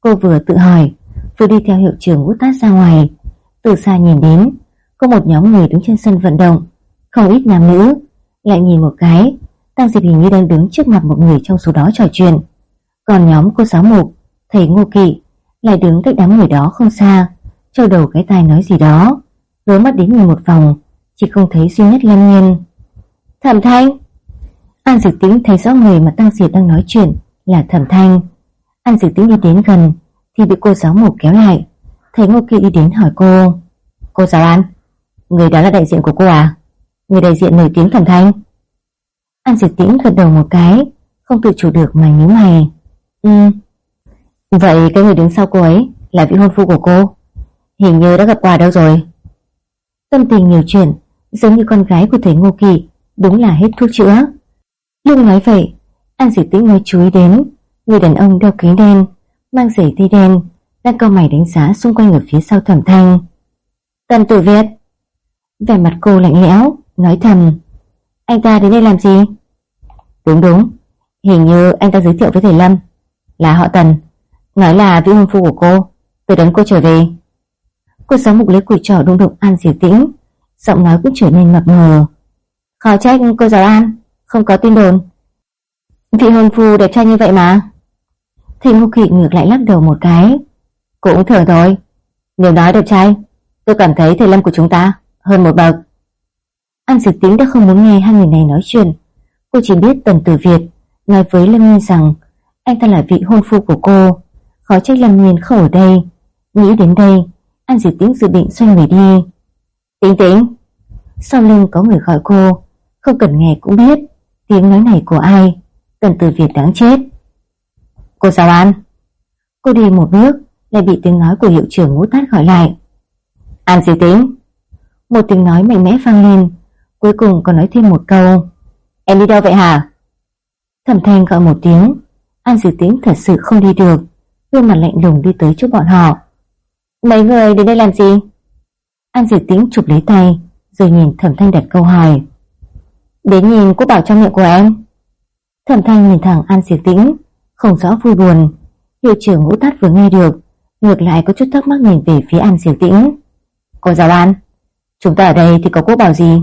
Cô vừa tự hỏi Vừa đi theo hiệu trưởng ngũ tát ra ngoài từ xa nhìn đến, Có một nhóm người đứng trên sân vận động. Không ít nam nữ Lại nhìn một cái, Tăng Diệp hình như đang đứng trước mặt một người trong số đó trò chuyện. Còn nhóm cô giáo mục, Thầy Ngô Kỵ Lại đứng cách đám người đó không xa Châu đầu cái tai nói gì đó. Rối mắt đến nhìn một vòng, Chỉ không thấy duy nhất Lâm Nhiên. Thẩm Thanh. An dự Tĩnh thấy rõ người mà Tăng diệp đang nói chuyện là Thẩm Thanh. An dự Tĩnh đi đến gần thì bị cô giáo mục kéo lại. Thấy Ngô Kỳ đi đến hỏi cô. Cô giáo An, người đó là đại diện của cô à? Người đại diện nổi tiếng thần Thanh An Diệp Tĩnh gật đầu một cái Không tự chủ được mà nhíu mày. Ừ. Vậy cái người đứng sau cô ấy Là vị hôn phu của cô. Hình như đã gặp quà đâu rồi. Tâm tình nhiều chuyện Giống như con gái của thầy Ngô Kỳ Đúng là hết thuốc chữa. Lúc nói vậy An Diệp Tĩnh mới chú ý đến Người đàn ông đeo kính đen Mang giày tây đen đang câu mày đánh giá xung quanh ở phía sau thẩm thanh. Tần tử Việt. Vẻ mặt cô lạnh lẽo Nói thầm. Anh ta đến đây làm gì? Đúng đúng. Hình như anh ta giới thiệu với thầy Lâm. Là họ Tần. Nói là vị hôn phu của cô. Tôi đón cô trở về. Cô giáo mục lấy cùi trỏ đung đụng An Diệp Tĩnh. Giọng nói cũng trở nên mập mờ. Khó trách cô giáo An Không có tin đồn. Vị hôn phu đẹp trai như vậy mà. Thầy Ngô Kỵ ngược lại lắc đầu một cái cũng thường thôi. Nếu nói đẹp trai Tôi cảm thấy thầy Lâm của chúng ta hơn một bậc. An dự tính đã không muốn nghe hai người này nói chuyện. Cô chỉ biết Tần Tử Việt Nói với Lâm Nguyên rằng Anh ta là vị hôn phu của cô. Khó trách Lâm Nguyên không ở đây. Nghĩ đến đây, An dự tính dự định xoay người đi. Tính tính. Sau lưng có người gọi cô. Không cần nghe cũng biết Tiếng nói này của ai. Tần Tử Việt đáng chết. Cô giáo An? Cô đi một bước lại bị tiếng nói của hiệu trưởng ngũ tát gọi lại. An Diệp Tĩnh Một tiếng nói mạnh mẽ vang lên, Cuối cùng còn nói thêm một câu. Em đi đâu vậy hả? Thẩm thanh gọi một tiếng, An Diệp Tĩnh thật sự không đi được, Gương mặt lạnh lùng đi tới chỗ bọn họ. Mấy người đến đây làm gì? An Diệp Tĩnh chụp lấy tay, Rồi nhìn Thẩm Thanh đặt câu hỏi. Đến nhìn cô bảo trong miệng của em. Thẩm Thanh nhìn thẳng An Diệp Tĩnh Không rõ vui buồn. Hiệu trưởng ngũ tát vừa nghe được Ngược lại có chút thắc mắc nhìn về phía An diệu Tĩnh. Cô giáo An, Chúng ta ở đây thì có quốc bảo gì?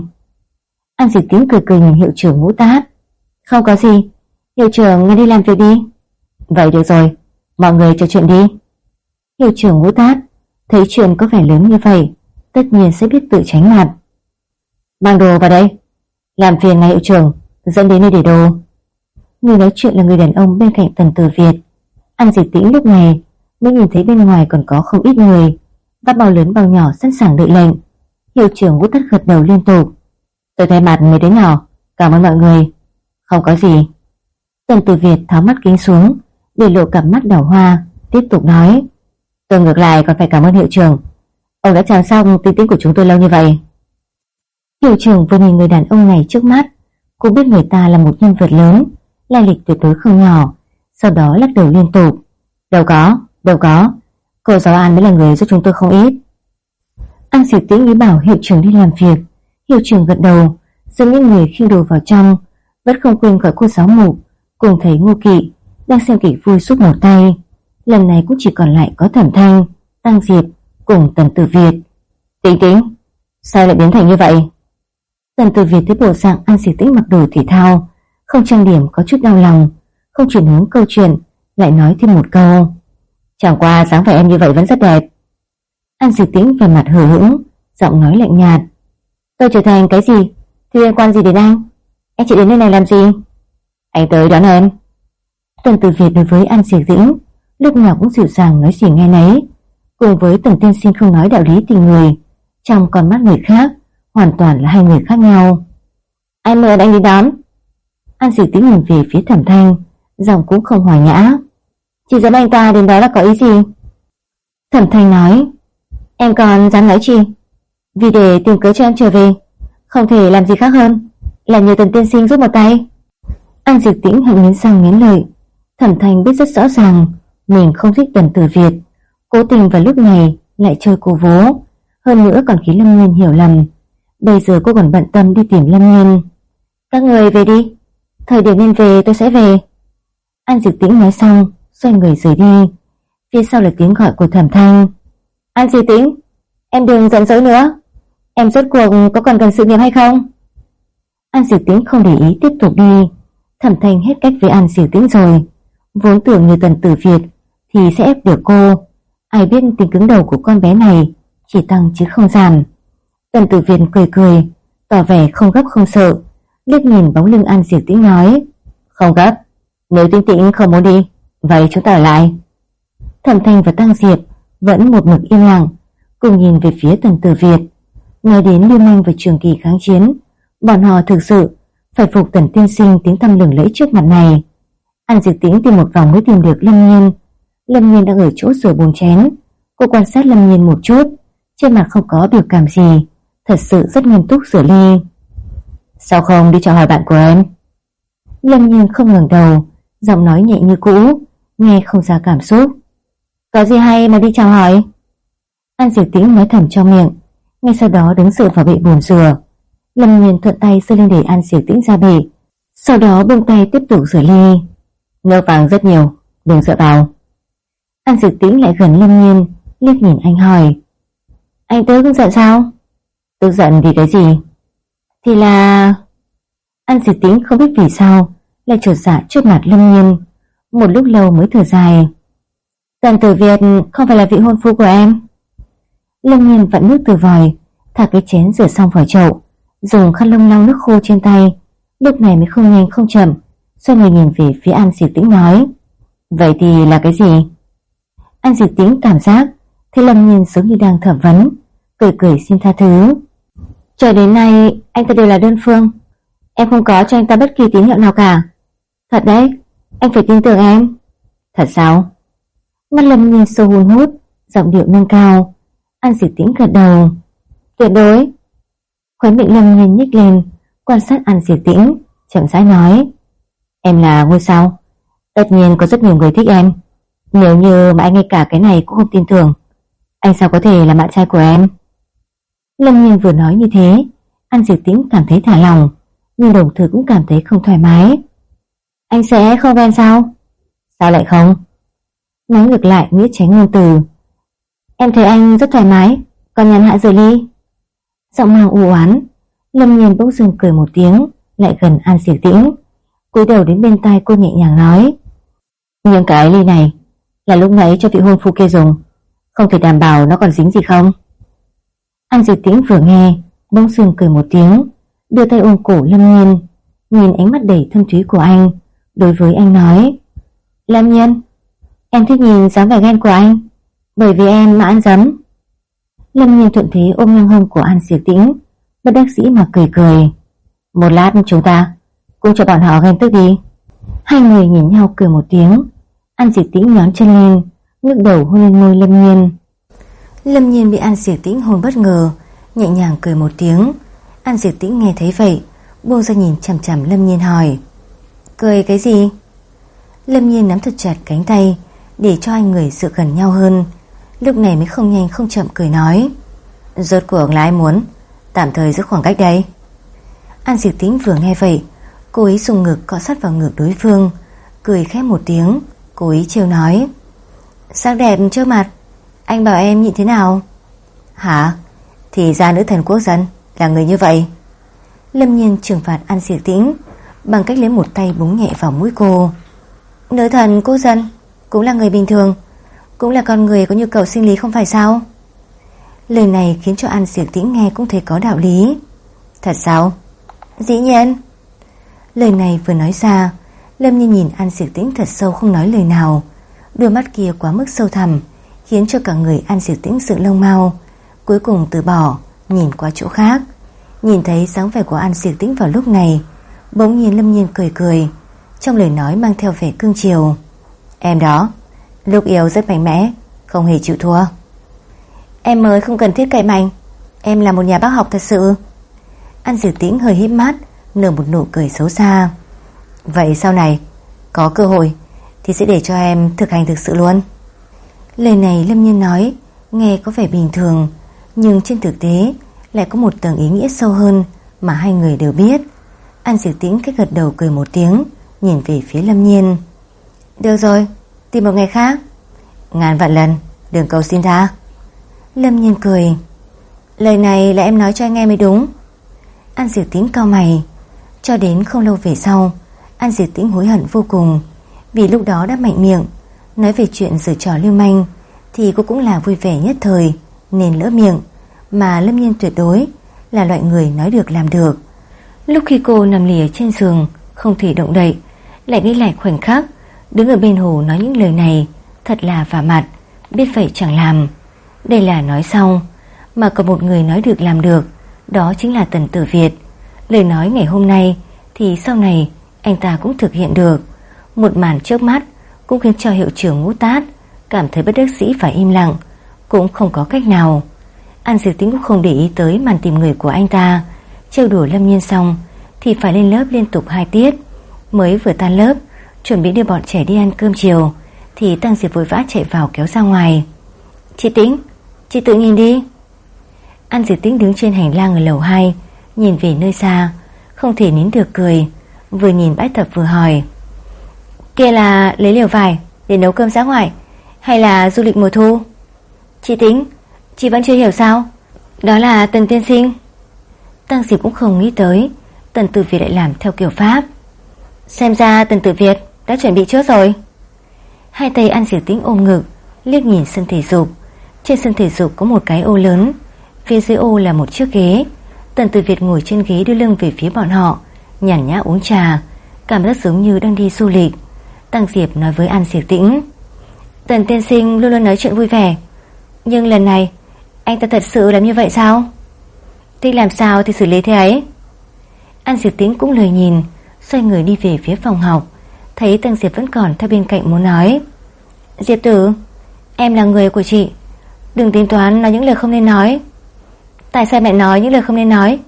An diệu Tĩnh cười cười nhìn hiệu trưởng ngũ tát. Không có gì. Hiệu trưởng nghe đi làm việc đi. Vậy được rồi. Mọi người trò chuyện đi. Hiệu trưởng ngũ tát Thấy chuyện có vẻ lớn như vậy, Tất nhiên sẽ biết tự tránh mặt. Mang đồ vào đây. Làm phiền ngài hiệu trưởng, Dẫn đến nơi để đồ. Người nói chuyện là người đàn ông bên cạnh tần tử Việt. An Diệp Tĩnh lúc này mới nhìn thấy bên ngoài còn có không ít người. Các bao lớn bao nhỏ sẵn sàng đợi lệnh. Hiệu trưởng ngũ tất gật đầu liên tục. Tôi thay mặt người đến nhỏ. Cảm ơn mọi người. Không có gì. Tần Tử Việt tháo mắt kính xuống Để lộ cặp mắt đỏ hoa Tiếp tục nói. Tôi ngược lại còn phải cảm ơn hiệu trưởng. Ông đã chào xong tin tính của chúng tôi lâu như vậy. Hiệu trưởng vừa nhìn người đàn ông này trước mắt. Cô biết người ta là một nhân vật lớn Lai lịch tuyệt đối không nhỏ Sau đó lắc đầu liên tục. Đâu có, đâu có. Cô giáo An mới là người giúp chúng tôi không ít. An Diệp Tĩnh ý bảo hiệu trưởng đi làm việc. Hiệu trưởng gật đầu. Dẫn những người khiêng đồ vào trong, Vẫn không quên gọi cô giáo mục, Cùng thấy ngô kỵ Đang xem kịch vui suốt một tay. Lần này cũng chỉ còn lại có thẩm thanh, Tăng Diệp cùng Tần Tử Việt. Tĩnh tĩnh Sao lại biến thành như vậy? Tần Tử Việt thấy bộ dạng An Diệp Tĩnh mặc đồ thể thao, Không trang điểm có chút đau lòng, Không chuyển hướng câu chuyện, Lại nói thêm một câu. Chẳng qua dáng vẻ em như vậy vẫn rất đẹp. An Dịch Tĩnh về mặt hờ hững, Giọng nói lạnh nhạt. Tôi trở thành cái gì? Thì liên quan gì đến anh? Anh chỉ đến nơi này làm gì? Anh tới đón em. Tần Tử Việt đối với An Dịch Tĩnh, Lúc nào cũng dịu dàng nói gì nghe nấy, Cùng với Tần Tiên Sinh không nói đạo lý tình người, Trong con mắt người khác, Hoàn toàn là hai người khác nhau. Anh mời anh đi đón? An Dịch Tĩnh nhìn về phía thẩm thanh, Giọng cũng không hòa nhã. Chỉ dẫn anh ta đến đó là có ý gì? Thẩm thanh nói Em còn dám nói chi? Vì để tìm cớ cho em trở về Không thể làm gì khác hơn Là nhờ tần tiên sinh giúp một tay. An Diệp Tĩnh hận nghiến răng nghiến lợi. Thẩm thanh biết rất rõ ràng Mình không thích tần tử Việt. Cố tình vào lúc này lại chơi cô vố. Hơn nữa còn khiến Lâm Nguyên hiểu lầm. Bây giờ cô còn bận tâm đi tìm Lâm Nguyên. Các người về đi Thời điểm nên về tôi sẽ về. An Diệp Tĩnh nói xong Xoay người rời đi. Phía sau là tiếng gọi của thẩm thanh. An Diệp Tĩnh, Em đừng giận dỗi nữa. Em rốt cuộc có còn cần sự nghiệp hay không? An Diệu Tĩnh không để ý tiếp tục đi. Thẩm thanh hết cách với An Diệu Tĩnh rồi. Vốn tưởng như tần tử Việt Thì sẽ ép được cô. Ai biết tính cứng đầu của con bé này Chỉ tăng chứ không giảm. Tần tử Việt cười cười, Tỏ vẻ không gấp không sợ, liếc nhìn bóng lưng An Diệp Tĩnh nói, Không gấp, Nếu Tĩnh Tĩnh không muốn đi Vậy chúng ta ở lại Thẩm Thanh và Tăng Diệp vẫn một mực im lặng cùng nhìn về phía Tần Tử Việt nói đến liên minh và Trường Kỳ kháng chiến Bọn họ thực sự phải phục tần tiên sinh tiếng thăm lừng lẫy trước mặt này. An Diệp Tĩnh tìm một vòng mới tìm được Lâm Nhiên. Lâm Nhiên đang ở chỗ rửa bồn chén. Cô quan sát Lâm Nhiên một chút, trên mặt không có biểu cảm gì, thật sự rất nghiêm túc rửa ly. Sao không đi chào hỏi bạn của em? Lâm Nhiên không ngẩng đầu, giọng nói nhẹ như cũ, nghe không ra cảm xúc. Có gì hay mà đi chào hỏi? An Diệp Tĩnh nói thầm trong miệng, ngay sau đó đứng dựa vào bệ bồn rửa. Lâm Nhiên thuận tay sơ lên để An Diệp Tĩnh ra bể, sau đó buông tay tiếp tục rửa ly. Nước vàng rất nhiều, đừng sợ vào. An Diệp Tĩnh lại gần Lâm Nhiên, liếc nhìn anh hỏi. Anh tức giận sao? Tức giận vì cái gì? Thì là... An Diệp Tĩnh không biết vì sao lại trột dạ trước mặt Lâm Nhiên, một lúc lâu mới thở dài. Tần tử Việt không phải là vị hôn phu của em. Lâm Nhiên vặn nước từ vòi, thả cái chén rửa xong vào chậu, dùng khăn lông lau nước khô trên tay, lúc này mới không nhanh không chậm, xoay người nhìn về phía An Diệp Tĩnh nói. Vậy thì là cái gì? An Diệp Tĩnh cảm giác thấy Lâm Nhiên giống như đang thẩm vấn, cười cười xin tha thứ. Cho đến nay anh ta đều là đơn phương, em không có cho anh ta bất kỳ tín hiệu nào cả. Thật đấy, anh phải tin tưởng em. Thật sao? Mắt Lâm Nhiên sâu hùn hút, giọng điệu nâng cao. An Diệp Tĩnh gật đầu. Tuyệt đối. Khóe miệng Lâm Nhiên nhích lên, quan sát An Diệp Tĩnh, chậm rãi nói. Em là ngôi sao. Tất nhiên có rất nhiều người thích em. Nếu như mà anh ngay cả cái này cũng không tin tưởng, anh sao có thể là bạn trai của em? Lâm Nhiên vừa nói như thế, An Diệp Tĩnh cảm thấy thả lòng, nhưng đồng thời cũng cảm thấy không thoải mái. Anh sẽ không ghen sao? Sao lại không? Nói ngược lại nghĩa tránh ngôn từ. Em thấy anh rất thoải mái, còn nhàn hạ rời ly. Giọng mang u oán, Lâm Nhiên bỗng dừng cười một tiếng, lại gần An Diệp Tĩnh, cúi đầu đến bên tai cô nhẹ nhàng nói: "Nhưng cái ly này là lúc nãy cho vị hôn phu kia dùng, không thể đảm bảo nó còn dính gì không?" An Diệp Tĩnh vừa nghe, bỗng dưng cười một tiếng, đưa tay ôm cổ Lâm Nhiên, nhìn ánh mắt đầy thâm thúy của anh, đối với anh nói: "Lâm Nhiên, em thích nhìn dáng vẻ ghen của anh, bởi vì em mà ăn dấm." Lâm Nhiên thuận thế ôm ngang hông của An Diệp Tĩnh, bất đắc dĩ mà cười cười. "Một lát chúng ta cũng cho bọn họ ghen tức đi." Hai người nhìn nhau cười một tiếng, An Diệp Tĩnh nhón chân lên, ngước đầu hôn lên môi Lâm Nhiên. Lâm Nhiên bị An Diệp Tĩnh hôn bất ngờ, nhẹ nhàng cười một tiếng. An Diệp Tĩnh nghe thấy vậy, buông ra nhìn chằm chằm Lâm Nhiên hỏi. Cười cái gì? Lâm Nhiên nắm thật chặt cánh tay, để cho hai người dựa gần nhau hơn. Lúc này mới không nhanh không chậm cười nói. Rốt cuộc là ai muốn, tạm thời giữ khoảng cách đây. An Diệp Tĩnh vừa nghe vậy, cô ấy dùng ngực cọ sát vào ngực đối phương, cười khẽ một tiếng, cô ấy trêu nói. Sắc đẹp trước mặt, anh bảo em nhìn thế nào? Hả? Thì ra nữ thần quốc dân là người như vậy. Lâm nhiên trừng phạt An Diệp Tĩnh bằng cách lấy một tay búng nhẹ vào mũi cô. Nữ thần cô dân cũng là người bình thường, cũng là con người có nhu cầu sinh lý không phải sao? Lời này khiến cho An Diệp Tĩnh nghe cũng thấy có đạo lý. Thật sao? Dĩ nhiên. Lời này vừa nói ra, Lâm như nhìn An Diệp Tĩnh thật sâu không nói lời nào. Đôi mắt kia quá mức sâu thẳm, khiến cho cả người An Diệp Tĩnh sự lông mau, cuối cùng từ bỏ, nhìn qua chỗ khác. Nhìn thấy sáng vẻ của An Diệp Tĩnh vào lúc này, bỗng nhiên Lâm Nhiên cười cười, trong lời nói mang theo vẻ cương chiều. Em đó, lúc yêu rất mạnh mẽ, không hề chịu thua. Em mới không cần thiết cậy mạnh, em là một nhà bác học thật sự. An Diệp Tĩnh hơi hít mát nở một nụ cười xấu xa. Vậy sau này, có cơ hội thì sẽ để cho em thực hành thực sự luôn. Lời này Lâm Nhiên nói nghe có vẻ bình thường, nhưng trên thực tế lại có một tầng ý nghĩa sâu hơn mà hai người đều biết. An Diệu Tĩnh cách gật đầu cười một tiếng, nhìn về phía Lâm Nhiên. Được rồi, tìm một ngày khác. Ngàn vạn lần, đừng cầu xin tha. Lâm Nhiên cười. Lời này là em nói cho anh nghe mới đúng. An Diệu Tĩnh cao mày. Cho đến không lâu về sau, An Diệu Tĩnh hối hận vô cùng vì lúc đó đã mạnh miệng nói về chuyện giở trò lưu manh thì cô cũng là vui vẻ nhất thời nên lỡ miệng mà Lâm Nhiên tuyệt đối là loại người nói được làm được. Lúc khi cô nằm lì ở trên giường, không thể động đậy, lại nghĩ lại khoảnh khắc, đứng ở bên hồ nói những lời này, thật là vả mặt, biết vậy chẳng làm. Đây là nói sau mà có một người nói được làm được, đó chính là Tần Tử Việt. Lời nói ngày hôm nay Thì sau này anh ta cũng thực hiện được Một màn trước mắt Cũng khiến cho hiệu trưởng ngũ tát Cảm thấy bất đắc sĩ phải im lặng, Cũng không có cách nào An Diệp tính cũng không để ý tới màn tìm người của anh ta Trêu đùa Lâm Nhiên xong, Thì phải lên lớp liên tục hai tiết. Mới vừa tan lớp, Chuẩn bị đưa bọn trẻ đi ăn cơm chiều, Thì Tăng Diệp vội vã chạy vào kéo ra ngoài. Chị Tĩnh, Chị tự nhìn đi. An Diệp Tĩnh đứng trên hành lang ở lầu 2 Nhìn về nơi xa, Không thể nín được cười, Vừa nhìn bãi tập vừa hỏi. Kia là lấy liều vải để nấu cơm xã ngoại, Hay là du lịch mùa thu? Chị Tĩnh, Chị vẫn chưa hiểu sao, Đó là Tần Tiên Sinh. Tăng Diệp cũng không nghĩ tới, Tần Tử Việt lại làm theo kiểu Pháp. Xem ra Tần Tử Việt đã chuẩn bị trước rồi. Hai tay An Diệp Tĩnh ôm ngực, Liếc nhìn sân thể dục. Trên sân thể dục có một cái ô lớn, Phía dưới ô là một chiếc ghế. Tần Tử Việt ngồi trên ghế đưa lưng về phía bọn họ, Nhàn nhã uống trà, Cảm giác giống như đang đi du lịch. Tăng Diệp nói với An Diệp Tĩnh, Tần tiên sinh luôn luôn nói chuyện vui vẻ, Nhưng lần này Anh ta thật sự làm như vậy sao? Thích làm sao thì xử lý thế ấy? An Diệp Tĩnh cũng lời nhìn, Xoay người đi về phía phòng học. Thấy Tăng Diệp vẫn còn theo bên cạnh muốn nói. Diệp tử, Em là người của chị. Đừng tính toán nói những lời không nên nói. Tại sao mẹ nói những lời không nên nói?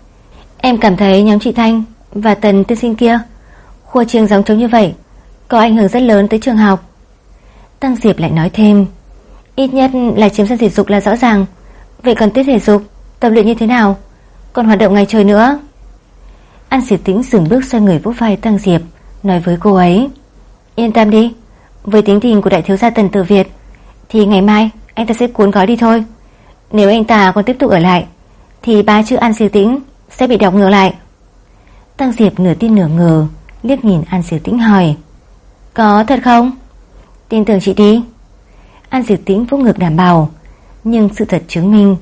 Em cảm thấy nhóm chị Thanh Và Tần tiên sinh kia Khua trường giống trống như vậy, Có ảnh hưởng rất lớn tới trường học. Tăng Diệp lại nói thêm, Ít nhất là chiếm sân thể dục là rõ ràng. Vậy còn tiết thể dục, Tập luyện như thế nào? Còn hoạt động ngày trời nữa. An sĩ Tĩnh dừng bước xoay người vỗ vai Tăng Diệp, Nói với cô ấy. Yên tâm đi, Với tính tình của đại thiếu gia Tần Tử Việt, Thì ngày mai anh ta sẽ cuốn gói đi thôi. Nếu anh ta còn tiếp tục ở lại, Thì ba chữ An Diệp Tĩnh Sẽ bị đọc ngược lại. Tăng Diệp nửa tin nửa ngờ, Liếc nhìn An Diệp Tĩnh hỏi, Có thật không? Tin tưởng chị đi. An Diệp Tĩnh vô ngược đảm bảo, Nhưng sự thật chứng minh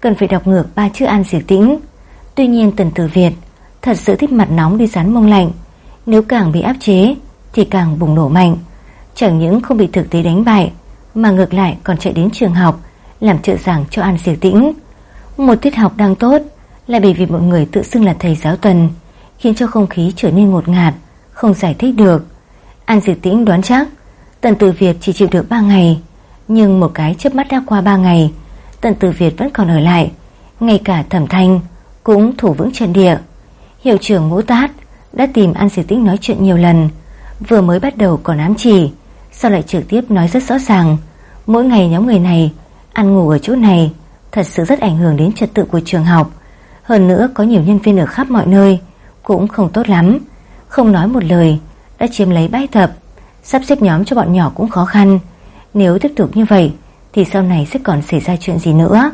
Cần phải đọc ngược ba chữ An Diệp Tĩnh. Tuy nhiên Tần Tử Việt Thật sự thích mặt nóng đi dán mông lạnh. Nếu càng bị áp chế Thì càng bùng nổ mạnh. Chẳng những không bị thực tế đánh bại, Mà ngược lại còn chạy đến trường học, Làm trợ giảng cho An Diệp Tĩnh. Một tiết học đang tốt Lại bởi vì một người tự xưng là thầy giáo tuần Khiến cho không khí trở nên ngột ngạt, Không giải thích được. An Diệp Tĩnh đoán chắc Tần Tử Việt chỉ chịu được 3 ngày, Nhưng một cái chớp mắt đã qua 3 ngày, Tần Tử Việt vẫn còn ở lại, Ngay cả thẩm thanh cũng thủ vững trận địa. Hiệu trưởng ngũ tát Đã tìm An sĩ Tĩnh nói chuyện nhiều lần, Vừa mới bắt đầu còn ám chỉ, Sau lại trực tiếp nói rất rõ ràng, Mỗi ngày nhóm người này Ăn ngủ ở chỗ này Thật sự rất ảnh hưởng đến trật tự của trường học. Hơn nữa có nhiều nhân viên ở khắp mọi nơi Cũng không tốt lắm, Không nói một lời, Đã chiếm lấy bãi tập, Sắp xếp nhóm cho bọn nhỏ cũng khó khăn. Nếu tiếp tục như vậy Thì sau này sẽ còn xảy ra chuyện gì nữa?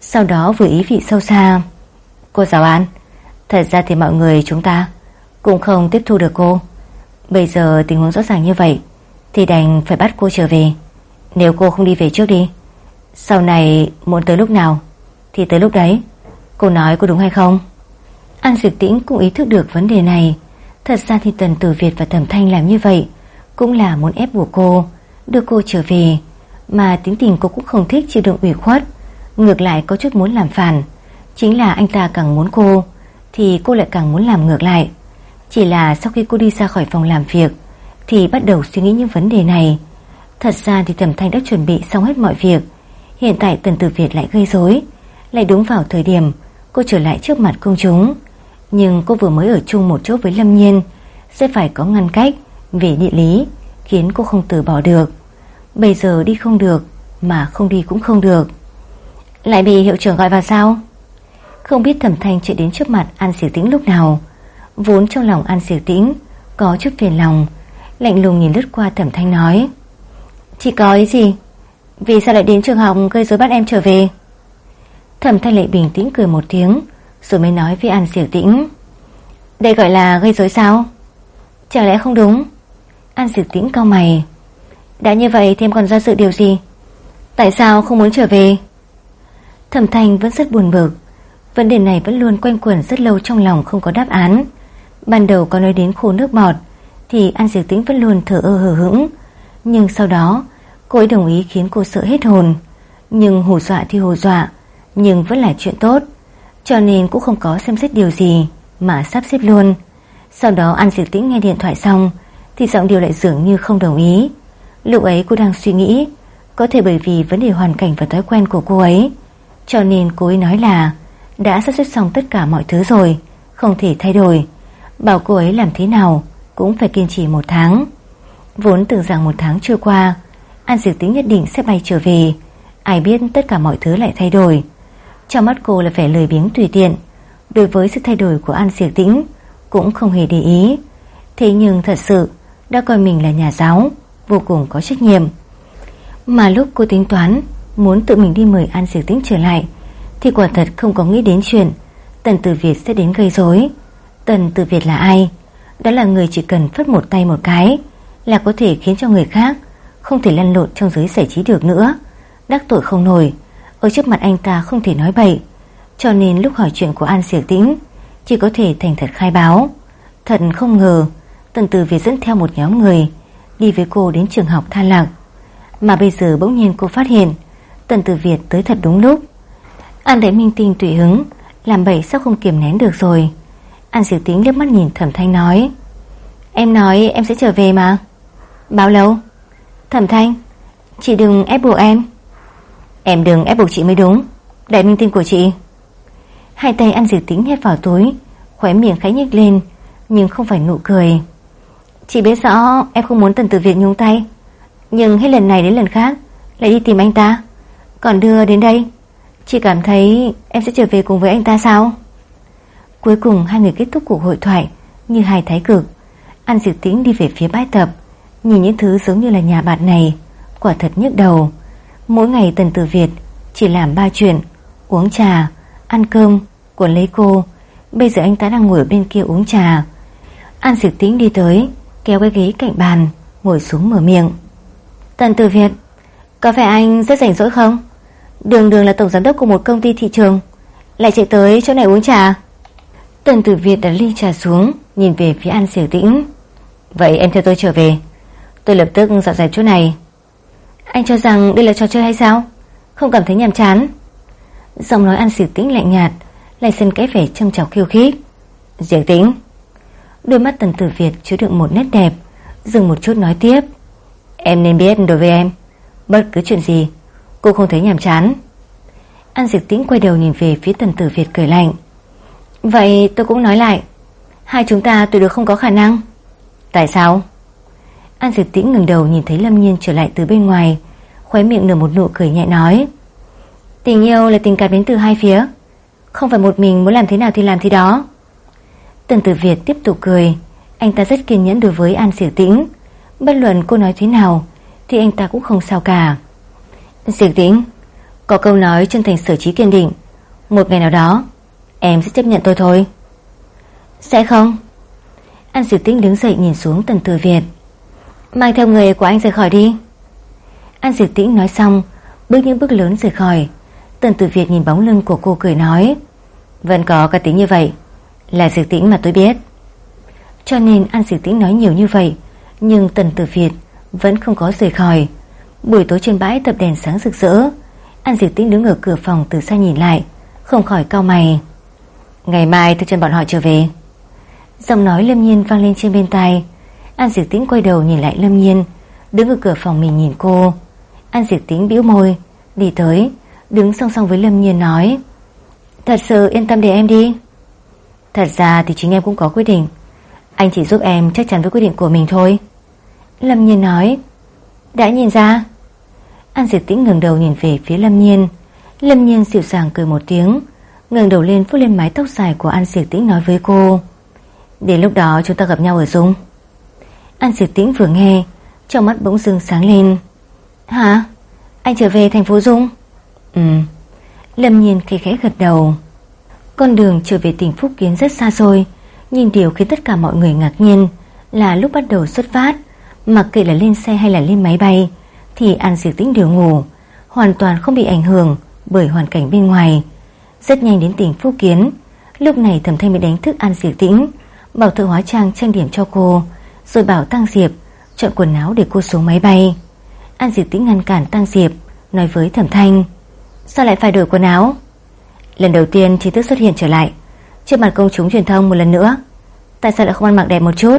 Sau đó vừa ý vị sâu xa Cô giáo An, Thật ra thì mọi người chúng ta Cũng không tiếp thu được cô. Bây giờ tình huống rõ ràng như vậy Thì đành phải bắt cô trở về. Nếu cô không đi về trước đi, Sau này muốn tới lúc nào Thì tới lúc đấy. Cô nói có đúng hay không? An Diệp Tĩnh cũng ý thức được vấn đề này. Thật ra thì Tần Tử Việt và Thẩm Thanh làm như vậy cũng là muốn ép buộc cô Đưa cô trở về, Mà tính tình cô cũng không thích chịu đựng ủy khuất, Ngược lại có chút muốn làm phản. Chính là anh ta càng muốn cô, Thì cô lại càng muốn làm ngược lại Chỉ là sau khi cô đi ra khỏi phòng làm việc, Thì bắt đầu suy nghĩ những vấn đề này Thật ra thì Thẩm Thanh đã chuẩn bị xong hết mọi việc Hiện tại Tần Tử Việt lại gây rối Lại đúng vào thời điểm, Cô trở lại trước mặt công chúng Nhưng cô vừa mới ở chung một chỗ với Lâm Nhiên, Sẽ phải có ngăn cách về địa lý, khiến cô không từ bỏ được. Bây giờ đi không được, mà không đi cũng không được. Lại bị hiệu trưởng gọi vào sao? Không biết Thẩm Thanh chạy đến trước mặt An Siểu Tĩnh lúc nào. Vốn trong lòng An Siểu Tĩnh có chút phiền lòng, lạnh lùng nhìn lướt qua Thẩm Thanh nói: "Chị có ý gì? Vì sao lại đến trường học gây rối bắt em trở về?" Thẩm Thanh lại bình tĩnh cười một tiếng, rồi mới nói với An Siểu Tĩnh: "Đây gọi là gây rối sao? Chẳng lẽ không đúng?" An Diệp Tĩnh cao mày Đã như vậy thêm còn do sự điều gì Tại sao không muốn trở về Thẩm Thanh vẫn rất buồn bực Vấn đề này vẫn luôn quanh quẩn rất lâu trong lòng không có đáp án Ban đầu có nói đến khô nước bọt, Thì An Diệp Tĩnh vẫn luôn thở ơ hờ hững Nhưng sau đó, Cô ấy đồng ý khiến cô sợ hết hồn Nhưng hù dọa thì hù dọa, Nhưng vẫn là chuyện tốt Cho nên cũng không có xem xét điều gì, mà sắp xếp luôn. Sau đó An Diệp Tĩnh nghe điện thoại xong, thì giọng điều lại dường như không đồng ý. Lúc ấy cô đang suy nghĩ, có thể bởi vì vấn đề hoàn cảnh và thói quen của cô ấy, cho nên cô ấy nói là đã sắp xếp xong tất cả mọi thứ rồi, không thể thay đổi. Bảo cô ấy làm thế nào cũng phải kiên trì một tháng. Vốn tưởng rằng một tháng trôi qua, An Diệp Tĩnh nhất định sẽ bay trở về. Ai biết tất cả mọi thứ lại thay đổi. Trong mắt cô là vẻ lười biếng tùy tiện. Đối với sự thay đổi của An Diệp Tĩnh cũng không hề để ý. Thế nhưng thật sự đã coi mình là nhà giáo, vô cùng có trách nhiệm. Mà lúc cô tính toán muốn tự mình đi mời An Diệp Tĩnh trở lại thì quả thật không có nghĩ đến chuyện Tần Tử Việt sẽ đến gây rối. Tần Tử Việt là ai? Đó là người chỉ cần phất một tay một cái là có thể khiến cho người khác không thể lăn lộn trong giới giải trí được nữa. Đắc tội không nổi, ở trước mặt anh ta không thể nói bậy. Cho nên lúc hỏi chuyện của An Siệt Tĩnh chỉ có thể thành thật khai báo. Thật không ngờ Tần Tử Việt dẫn theo một nhóm người đi với cô đến trường học tha Lạc. Mà bây giờ bỗng nhiên cô phát hiện Tần Tử Việt tới thật đúng lúc. An Đại Minh Tinh tùy hứng làm bậy sao không kiềm nén được rồi. An Diệu Tính liếc mắt nhìn Thẩm Thanh nói Em nói em sẽ trở về mà. Bao lâu? Thẩm Thanh, chị đừng ép buộc em. Em đừng ép buộc chị mới đúng. Đại Minh Tinh của chị. Hai tay An diệu tinh hét vào túi, khóe miệng khẽ nhếch lên, nhưng không phải nụ cười. Chị biết rõ em không muốn Tần Tử Việt nhúng tay, nhưng hết lần này đến lần khác lại đi tìm anh ta, còn đưa đến đây. Chị cảm thấy em sẽ trở về cùng với anh ta sao? Cuối cùng hai người kết thúc cuộc hội thoại như hai thái cực. An Diệp Tĩnh đi về phía bãi tập, nhìn những thứ giống như là nhà bạn này, quả thật nhức đầu. Mỗi ngày Tần Tử Việt chỉ làm ba chuyện, uống trà, ăn cơm, cuốn lấy cô. Bây giờ anh ta đang ngồi ở bên kia uống trà. An Diệp Tĩnh đi tới, kéo cái ghế cạnh bàn, ngồi xuống mở miệng. Tần Tử Việt, có phải anh rất rảnh rỗi không? Đường đường là tổng giám đốc của một công ty thị trường. Lại chạy tới chỗ này uống trà. Tần tử Việt đặt ly trà xuống, Nhìn về phía An Siểu Tĩnh. Vậy em theo tôi trở về. Tôi lập tức dọn dẹp chỗ này. Anh cho rằng đây là trò chơi hay sao? Không cảm thấy nhàm chán. Giọng nói An Siểu Tĩnh lạnh nhạt, Lại sân kẽ vẻ châm chọc khiêu khích. Diệu Tĩnh. Đôi mắt tần tử Việt chứa đựng một nét đẹp, Dừng một chút nói tiếp. Em nên biết đối với em, Bất cứ chuyện gì Cô không thấy nhàm chán. An Diệp Tĩnh quay đầu nhìn về phía tần tử Việt cười lạnh. Vậy tôi cũng nói lại, Hai chúng ta tuyệt đối không có khả năng. Tại sao? An Diệp Tĩnh ngừng đầu nhìn thấy Lâm Nhiên trở lại từ bên ngoài, Khóe miệng nở một nụ cười nhẹ nói. Tình yêu là tình cảm đến từ hai phía, Không phải một mình muốn làm thế nào thì làm thế đó. Tần tử Việt tiếp tục cười, Anh ta rất kiên nhẫn đối với An Diệp Tĩnh. Bất luận cô nói thế nào, Thì anh ta cũng không sao cả. Diệp Tĩnh Có câu nói chân thành sở trí kiên định. Một ngày nào đó, Em sẽ chấp nhận tôi thôi. Sẽ không? An Diệp Tĩnh đứng dậy nhìn xuống tần thừa Việt. Mang theo người của anh rời khỏi đi. An Diệp Tĩnh nói xong, Bước những bước lớn rời khỏi. Tần tử Việt nhìn bóng lưng của cô cười nói, Vẫn có cả tính như vậy, Là Diệp Tĩnh mà tôi biết. Cho nên An Diệp Tĩnh nói nhiều như vậy, Nhưng Tần tử Việt Vẫn không có rời khỏi. Buổi tối trên bãi tập đèn sáng rực rỡ. An Diệp Tĩnh đứng ở cửa phòng từ xa nhìn lại, Không khỏi cau mày. Ngày mai tôi chân bọn họ trở về. Giọng nói Lâm Nhiên vang lên trên bên tai. An Diệp Tĩnh quay đầu nhìn lại Lâm Nhiên, Đứng ở cửa phòng mình nhìn cô. An Diệp Tĩnh bĩu môi, Đi tới, Đứng song song với Lâm Nhiên nói, Thật sự yên tâm để em đi. Thật ra thì chính em cũng có quyết định. Anh chỉ giúp em chắc chắn với quyết định của mình thôi. Lâm Nhiên nói, Đã nhìn ra. An Diệt Tĩnh ngẩng đầu nhìn về phía Lâm Nhiên. Lâm Nhiên dịu dàng cười một tiếng, ngẩng đầu lên phút lên mái tóc dài của An Diệt Tĩnh nói với cô, Đến lúc đó chúng ta gặp nhau ở Dung. An Diệt Tĩnh vừa nghe, Trong mắt bỗng dưng sáng lên. Hả? Anh trở về thành phố Dung? Ừ. Lâm Nhiên khẽ khẽ gật đầu. Con đường trở về tỉnh Phúc Kiến rất xa xôi Nhìn điều khiến tất cả mọi người ngạc nhiên Là lúc bắt đầu xuất phát, Mặc kệ là lên xe hay là lên máy bay thì An Diệp Tĩnh đều ngủ, hoàn toàn không bị ảnh hưởng bởi hoàn cảnh bên ngoài. Rất nhanh đến tỉnh Phú Kiến, lúc này Thẩm Thanh mới đánh thức An Diệp Tĩnh, bảo thợ hóa trang trang điểm cho cô, rồi bảo Tăng Diệp chọn quần áo để cô xuống máy bay. An Diệp Tĩnh ngăn cản Tăng Diệp, nói với Thẩm Thanh, sao lại phải đổi quần áo? Lần đầu tiên trí thức xuất hiện trở lại, Trước mặt công chúng truyền thông một lần nữa Tại sao lại không ăn mặc đẹp một chút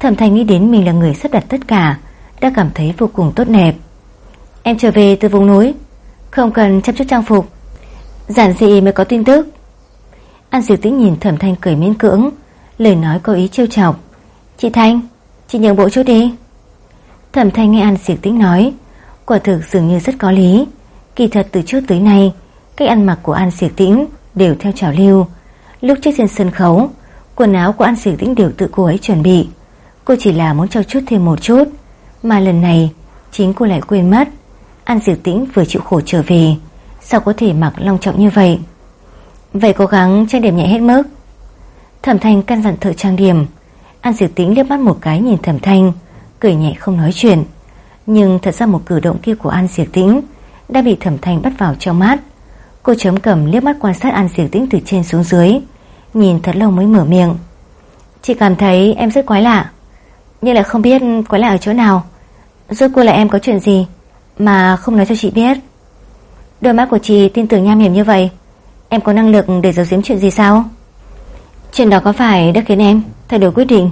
Thẩm Thành nghĩ đến mình là người sắp đặt tất cả đã cảm thấy vô cùng tốt đẹp. Em trở về từ vùng núi Không cần chăm chút trang phục. Giản dị mới có tin tức. An Diệu Tĩnh nhìn Thẩm Thanh cười miễn cưỡng Lời nói có ý trêu chọc. Chị Thanh, chị nhường bộ chút đi. Thẩm Thanh nghe An Diệu Tĩnh nói Quả thực dường như rất có lý. Kỳ thật từ trước tới nay Cách ăn mặc của An Diệu Tĩnh đều theo trào lưu. Lúc trước trên sân khấu Quần áo của An Diệu Tĩnh đều tự cô ấy chuẩn bị. Cô chỉ là muốn cho chút thêm một chút. Mà lần này, Chính cô lại quên mất. An Diệu Tĩnh vừa chịu khổ trở về. Sao có thể mặc long trọng như vậy? Vậy cố gắng trang điểm nhẹ hết mức. Thẩm Thanh căn dặn thợ trang điểm. An Diệu Tĩnh liếc mắt một cái nhìn Thẩm Thanh, Cười nhẹ không nói chuyện. Nhưng thật ra một cử động kia của An Diệu Tĩnh Đã bị Thẩm Thanh bắt vào trong mắt. Cô chấm cầm liếc mắt quan sát An Diệu Tĩnh từ trên xuống dưới, Nhìn thật lâu mới mở miệng. Chị cảm thấy em rất quái lạ, Nhưng lại không biết quái lạ ở chỗ nào. Rốt cuộc là em có chuyện gì Mà không nói cho chị biết? Đôi mắt của chị tin tưởng nham hiểm như vậy, Em có năng lực để giấu giếm chuyện gì sao? Chuyện đó có phải đã khiến em Thay đổi quyết định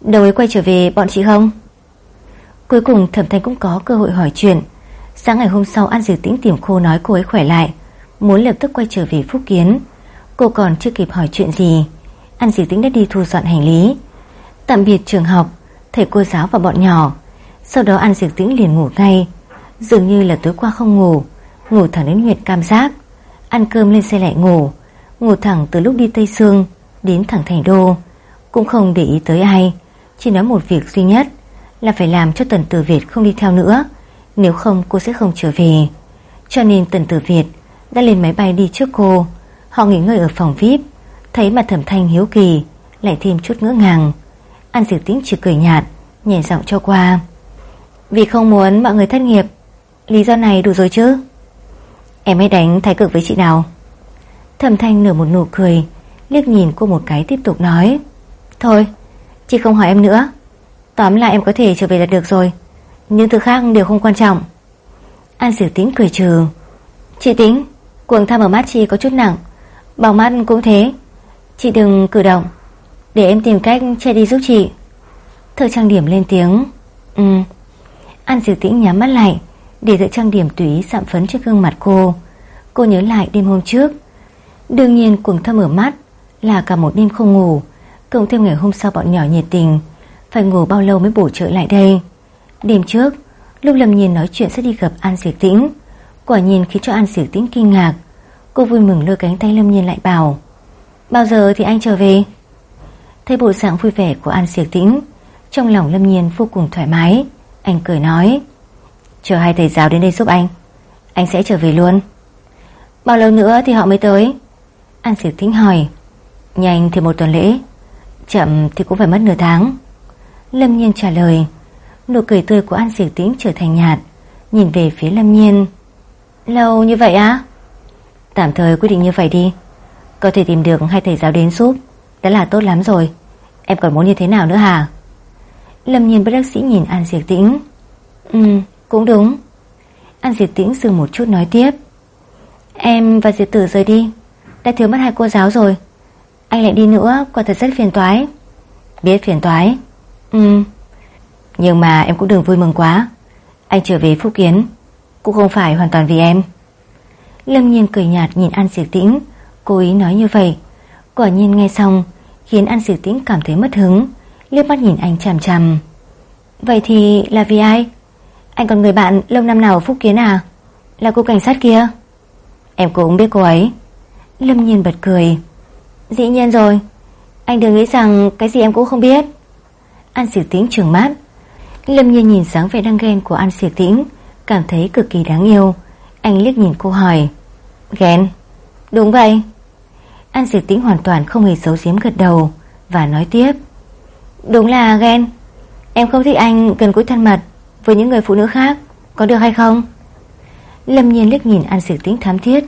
đầu ấy quay trở về bọn chị không? Cuối cùng Thẩm Thanh cũng có cơ hội hỏi chuyện. Sáng ngày hôm sau, An Diệp Tĩnh tìm cô nói cô ấy khỏe lại, Muốn lập tức quay trở về Phúc Kiến. Cô còn chưa kịp hỏi chuyện gì, An Diệp Tĩnh đã đi thu dọn hành lý. Tạm biệt trường học, Thầy cô giáo và bọn nhỏ. Sau đó An Diệp Tĩnh liền ngủ ngay. Dường như là tối qua không ngủ Ngủ thẳng đến huyệt cam giác. Ăn cơm lên xe lại ngủ Ngủ thẳng từ lúc đi Tây Sương Đến thẳng thành đô. Cũng không để ý tới ai, Chỉ nói một việc duy nhất Là phải làm cho Tần Tử Việt không đi theo nữa, Nếu không cô sẽ không trở về. Cho nên Tần Tử Việt đã lên máy bay đi trước cô. Họ nghỉ ngơi ở phòng VIP Thấy mà thẩm thanh hiếu kỳ, Lại thêm chút ngỡ ngàng. An diệt Tĩnh chỉ cười nhạt, Nhẹ giọng cho qua. Vì không muốn mọi người thất nghiệp, Lý do này đủ rồi chứ? Em hãy đánh thái cực với chị nào. Thẩm thanh nở một nụ cười, Liếc nhìn cô một cái tiếp tục nói. Thôi, Chị không hỏi em nữa. Tóm lại em có thể trở về là được rồi. Những thứ khác đều không quan trọng. An sử tính cười trừ. Chị tính Cuồng thăm ở mắt chị có chút nặng. Bỏng mắt cũng thế. Chị đừng cử động. Để em tìm cách che đi giúp chị. Thợ trang điểm lên tiếng. Ừ An diệu tĩnh nhắm mắt lại, Để tự trang điểm tùy ý sạm phấn trên gương mặt cô. Cô nhớ lại đêm hôm trước. Đương nhiên cuồng thâm ở mắt Là cả một đêm không ngủ, Cộng thêm ngày hôm sau bọn nhỏ nhiệt tình, Phải ngủ bao lâu mới bổ trợ lại đây? Đêm trước, Lúc Lâm Nhiên nói chuyện sẽ đi gặp An Diệu Tĩnh, Quả nhiên khiến cho An Diệu Tĩnh kinh ngạc. Cô vui mừng lôi cánh tay Lâm Nhiên lại bảo, Bao giờ thì anh trở về? Thấy bộ dạng vui vẻ của An Diệu Tĩnh, Trong lòng Lâm Nhiên vô cùng thoải mái. Anh cười nói, Chờ hai thầy giáo đến đây giúp anh Anh sẽ trở về luôn. Bao lâu nữa thì họ mới tới? An Diệp Tĩnh hỏi, Nhanh thì một tuần lễ, Chậm thì cũng phải mất nửa tháng. Lâm Nhiên trả lời, Nụ cười tươi của An Diệp Tĩnh trở thành nhạt, Nhìn về phía Lâm Nhiên. Lâu như vậy á? Tạm thời quyết định như vậy đi, Có thể tìm được hai thầy giáo đến giúp, Đã là tốt lắm rồi. Em còn muốn như thế nào nữa hả? Lâm nhiên bất đắc sĩ nhìn An Diệp Tĩnh. Ừ cũng đúng. An Diệp Tĩnh dừng một chút nói tiếp. Em và Diệp Tử rời đi. Đã thiếu mất hai cô giáo rồi. Anh lại đi nữa, quả thật rất phiền toái. Biết phiền toái. Ừ. Nhưng mà em cũng đừng vui mừng quá. Anh trở về Phúc Kiến. Cũng không phải hoàn toàn vì em. Lâm nhiên cười nhạt nhìn An Diệp Tĩnh cô ý nói như vậy. Quả nhiên nghe xong, Khiến An Diệp Tĩnh cảm thấy mất hứng liếc mắt nhìn anh chằm chằm. Vậy thì là vì ai? Anh còn người bạn lâu năm nào ở Phúc Kiến à? Là cô cảnh sát kia? Em cũng biết cô ấy. Lâm nhiên bật cười. Dĩ nhiên rồi. Anh đừng nghĩ rằng cái gì em cũng không biết. An Diệp Tĩnh trường mát. Lâm nhiên nhìn sáng vẻ đang ghen của An Diệp Tĩnh, Cảm thấy cực kỳ đáng yêu. Anh liếc nhìn cô hỏi. Ghen? Đúng vậy. An diệt tĩnh hoàn toàn không hề xấu giếm gật đầu Và nói tiếp. Đúng là ghen. Em không thích anh gần gũi thân mật Với những người phụ nữ khác. Có được hay không? Lâm nhiên liếc nhìn An sử tĩnh thám thiết,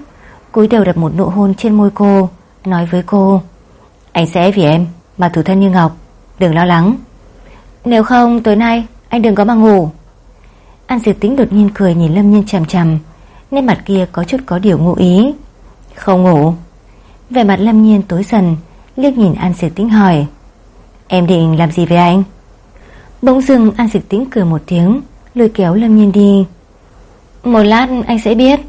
cúi đầu đặt một nụ hôn trên môi cô, Nói với cô, Anh sẽ vì em mà thủ thân như ngọc, Đừng lo lắng. Nếu không, tối nay anh đừng có mà ngủ. An sử tĩnh đột nhiên cười nhìn Lâm nhiên chằm chằm Nên mặt kia có chút có điều ngụ ý. Không ngủ. Về mặt Lâm Nhiên tối dần Liếc nhìn An sử Tĩnh hỏi Em định làm gì với anh? Bỗng dưng An Dịch Tĩnh cười một tiếng, Lôi kéo Lâm Nhiên đi. Một lát anh sẽ biết.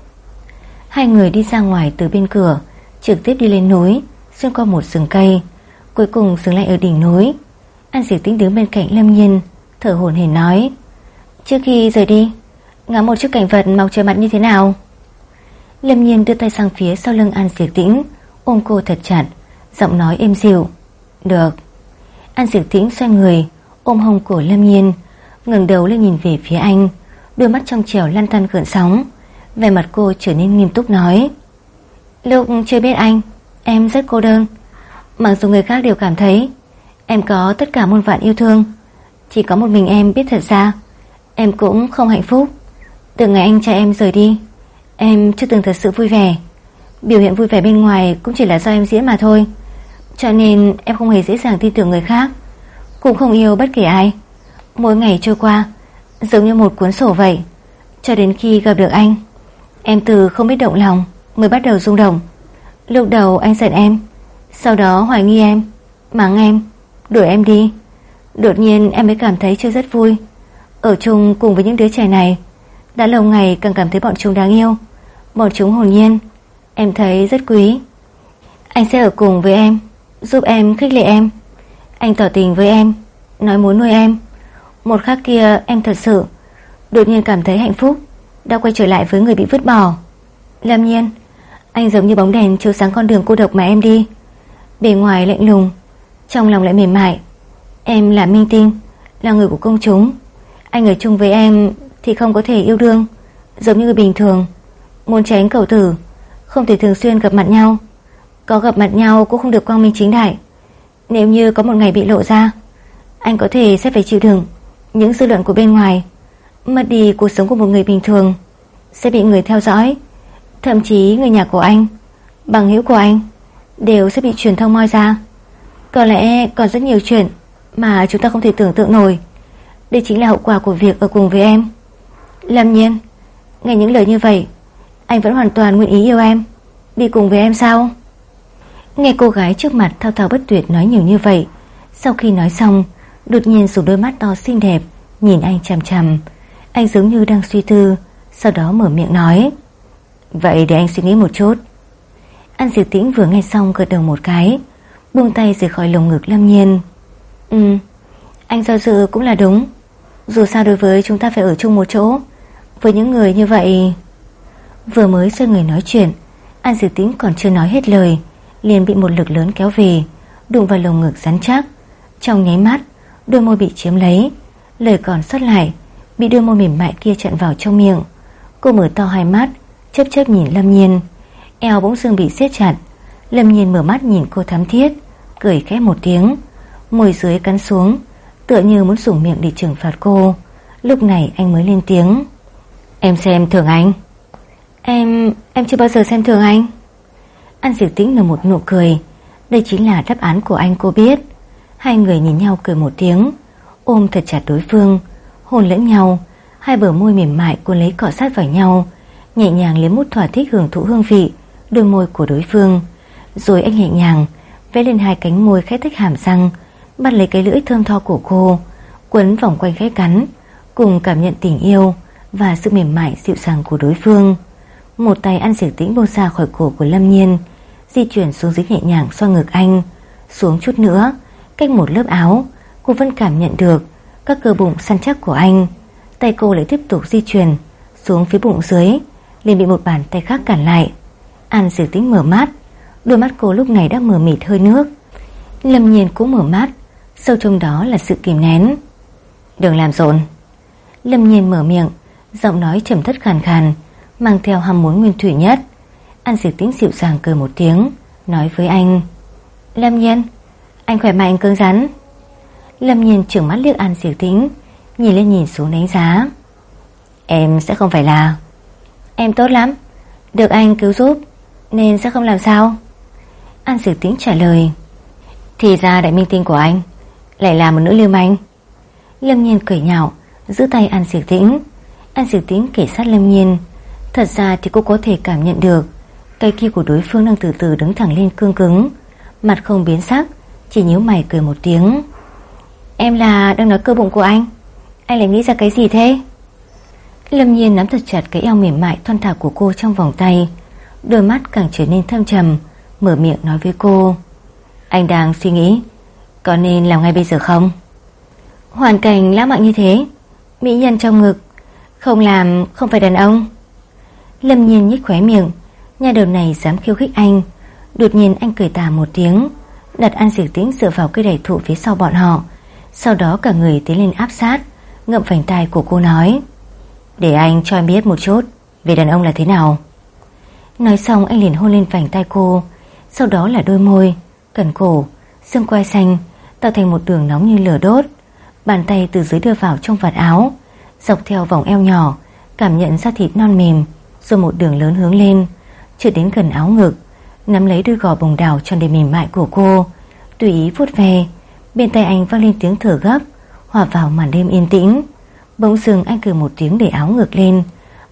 Hai người đi ra ngoài từ bên cửa, Trực tiếp đi lên núi, Xuyên qua một rừng cây, Cuối cùng dừng lại ở đỉnh núi. An Dịch Tĩnh đứng bên cạnh Lâm Nhiên, Thở hổn hển nói, Trước khi rời đi, Ngắm một chút cảnh vật mọc trời mặt như thế nào. Lâm Nhiên đưa tay sang phía sau lưng An Diệp Tĩnh, Ôm cô thật chặt, Giọng nói êm dịu, Được. An Diệp Thính xoay người, Ôm hông cổ Lâm Nhiên, ngẩng đầu lên nhìn về phía anh, Đôi mắt trong trèo lăn tăn gợn sóng Về mặt cô trở nên nghiêm túc nói, Lúc chưa biết anh, Em rất cô đơn. Mặc dù người khác đều cảm thấy, Em có tất cả muôn vạn yêu thương, Chỉ có một mình em biết thật ra, Em cũng không hạnh phúc. Từ ngày anh trai em rời đi, Em chưa từng thật sự vui vẻ. Biểu hiện vui vẻ bên ngoài Cũng chỉ là do em diễn mà thôi. Cho nên em không hề dễ dàng tin tưởng người khác. Cũng không yêu bất kể ai. Mỗi ngày trôi qua, Giống như một cuốn sổ vậy. Cho đến khi gặp được anh, Em từ không biết động lòng Mới bắt đầu rung động. Lúc đầu anh giận em, Sau đó hoài nghi em, Mắng em, Đuổi em đi. Đột nhiên em mới cảm thấy chưa rất vui. Ở chung cùng với những đứa trẻ này, Đã lâu ngày càng cảm thấy bọn chúng đáng yêu. Bọn chúng hồn nhiên, Em thấy rất quý. Anh sẽ ở cùng với em. Giúp em khích lệ em. Anh tỏ tình với em, Nói muốn nuôi em. Một khắc kia, em thật sự Đột nhiên cảm thấy hạnh phúc, Đã quay trở lại với người bị vứt bỏ. Lâm nhiên, Anh giống như bóng đèn chiếu sáng con đường cô độc mà em đi. Bề ngoài lạnh lùng, Trong lòng lại mềm mại. Em là minh tinh, Là người của công chúng. Anh ở chung với em thì không có thể yêu đương, Giống như người bình thường. Muốn tránh cầu tử, Không thể thường xuyên gặp mặt nhau. Có gặp mặt nhau cũng không được quang minh chính đại. Nếu như có một ngày bị lộ ra, Anh có thể sẽ phải chịu đựng Những dư luận của bên ngoài. Mất đi cuộc sống của một người bình thường Sẽ bị người theo dõi, Thậm chí người nhà của anh, Bằng hữu của anh Đều sẽ bị truyền thông moi ra. Có lẽ còn rất nhiều chuyện Mà chúng ta không thể tưởng tượng nổi. Đây chính là hậu quả của việc ở cùng với em. Lâm nhiên, Nghe những lời như vậy, Anh vẫn hoàn toàn nguyện ý yêu em. Đi cùng với em sao? Nghe cô gái trước mặt thao thao bất tuyệt nói nhiều như vậy, Sau khi nói xong, Đột nhiên dùng đôi mắt to xinh đẹp Nhìn anh chằm chằm. Anh giống như đang suy tư, Sau đó mở miệng nói, Vậy để anh suy nghĩ một chút. An diệt tĩnh vừa nghe xong gật đầu một cái, Buông tay rời khỏi lồng ngực Lâm Nhiên. Ừ Anh do dự cũng là đúng. Dù sao đối với chúng ta phải ở chung một chỗ, Với những người như vậy Vừa mới xoay người nói chuyện, An diệt tĩnh còn chưa nói hết lời Liền bị một lực lớn kéo về, Đụng vào lồng ngực rắn chắc. Trong nháy mắt, đôi môi bị chiếm lấy, Lời còn sót lại, Bị đôi môi mềm mại kia chặn vào trong miệng. Cô mở to hai mắt, Chớp chớp nhìn Lâm Nhiên. Eo bỗng dưng bị siết chặt. Lâm Nhiên mở mắt nhìn cô thắm thiết, Cười khẽ một tiếng, Môi dưới cắn xuống, Tựa như muốn sủng miệng để trừng phạt cô. Lúc này anh mới lên tiếng. Em xem thường anh. Em... em chưa bao giờ xem thường anh. An Diệp tĩnh nở một nụ cười. Đây chính là đáp án của anh, cô biết. Hai người nhìn nhau cười một tiếng, Ôm thật chặt đối phương, Hôn lẫn nhau. Hai bờ môi mềm mại cuốn lấy cọ sát vào nhau, Nhẹ nhàng liếm mút thỏa thích hưởng thụ hương vị, Đôi môi của đối phương. Rồi anh nhẹ nhàng, Vẽ lên hai cánh môi khẽ thích hàm răng, Bắt lấy cái lưỡi thơm tho của cô, Quấn vòng quanh khẽ cắn, Cùng cảm nhận tình yêu Và sự mềm mại dịu dàng của đối phương. Một tay ăn diệt tĩnh bô xa khỏi cổ của Lâm Nhiên Di chuyển xuống dưới nhẹ nhàng xoa ngực anh. Xuống chút nữa, Cách một lớp áo, Cô vẫn cảm nhận được Các cơ bụng săn chắc của anh. Tay cô lại tiếp tục di chuyển Xuống phía bụng dưới, liền bị một bàn tay khác cản lại. An sử tính mở mắt, Đôi mắt cô lúc này đã mở mịt hơi nước. Lâm nhiên cũng mở mắt, Sâu trong đó là sự kìm nén. Đừng làm rộn. Lâm nhiên mở miệng, Giọng nói trầm thất khàn khàn, Mang theo ham muốn nguyên thủy nhất. An sử tính dịu dàng cười một tiếng, Nói với anh. Lâm nhiên, Anh khỏe mạnh cương rắn. Lâm nhiên trưởng mắt liếc An sử tính Nhìn lên nhìn xuống đánh giá. Em sẽ không phải là. Em tốt lắm, Được anh cứu giúp, Nên sẽ không làm sao. An sử tĩnh trả lời. Thì ra đại minh tinh của anh Lại là một nữ lưu manh. Lâm nhiên cười nhạo, Giữ tay An sử tĩnh. An sử tĩnh kể sát Lâm nhiên. Thật ra thì cô có thể cảm nhận được Cây kia của đối phương đang từ từ đứng thẳng lên cương cứng. Mặt không biến sắc, Chỉ nhíu mày cười một tiếng. Em là đang nói cơ bụng của anh. Anh lại nghĩ ra cái gì thế? Lâm nhiên nắm thật chặt cái eo mềm mại thon thả của cô trong vòng tay. Đôi mắt càng trở nên thâm trầm, Mở miệng nói với cô. Anh đang suy nghĩ, Có nên làm ngay bây giờ không? Hoàn cảnh lãng mạn như thế, Mỹ nhân trong ngực, Không làm, không phải đàn ông. Lâm nhiên nhích khóe miệng Nhà đầu này dám khiêu khích anh. Đột nhiên anh cười tà một tiếng Đặt An Diệp Tĩnh dựa vào cây đẩy thụ phía sau bọn họ. Sau đó cả người tiến lên áp sát Ngậm vành tai của cô nói Để anh cho em biết một chút Về đàn ông là thế nào? Nói xong anh liền hôn lên vành tai cô Sau đó là đôi môi Cẩn cổ, xương quai xanh Tạo thành một đường nóng như lửa đốt. Bàn tay từ dưới đưa vào trong vạt áo Dọc theo vòng eo nhỏ Cảm nhận ra thịt non mềm Rồi một đường lớn hướng lên. Chưa đến gần áo ngực, Nắm lấy đôi gò bồng đào tròn đầy mềm mại của cô. Tùy ý vuốt về Bên tay anh vang lên tiếng thở gấp, Hòa vào màn đêm yên tĩnh. Bỗng dưng anh cười một tiếng để áo ngực lên,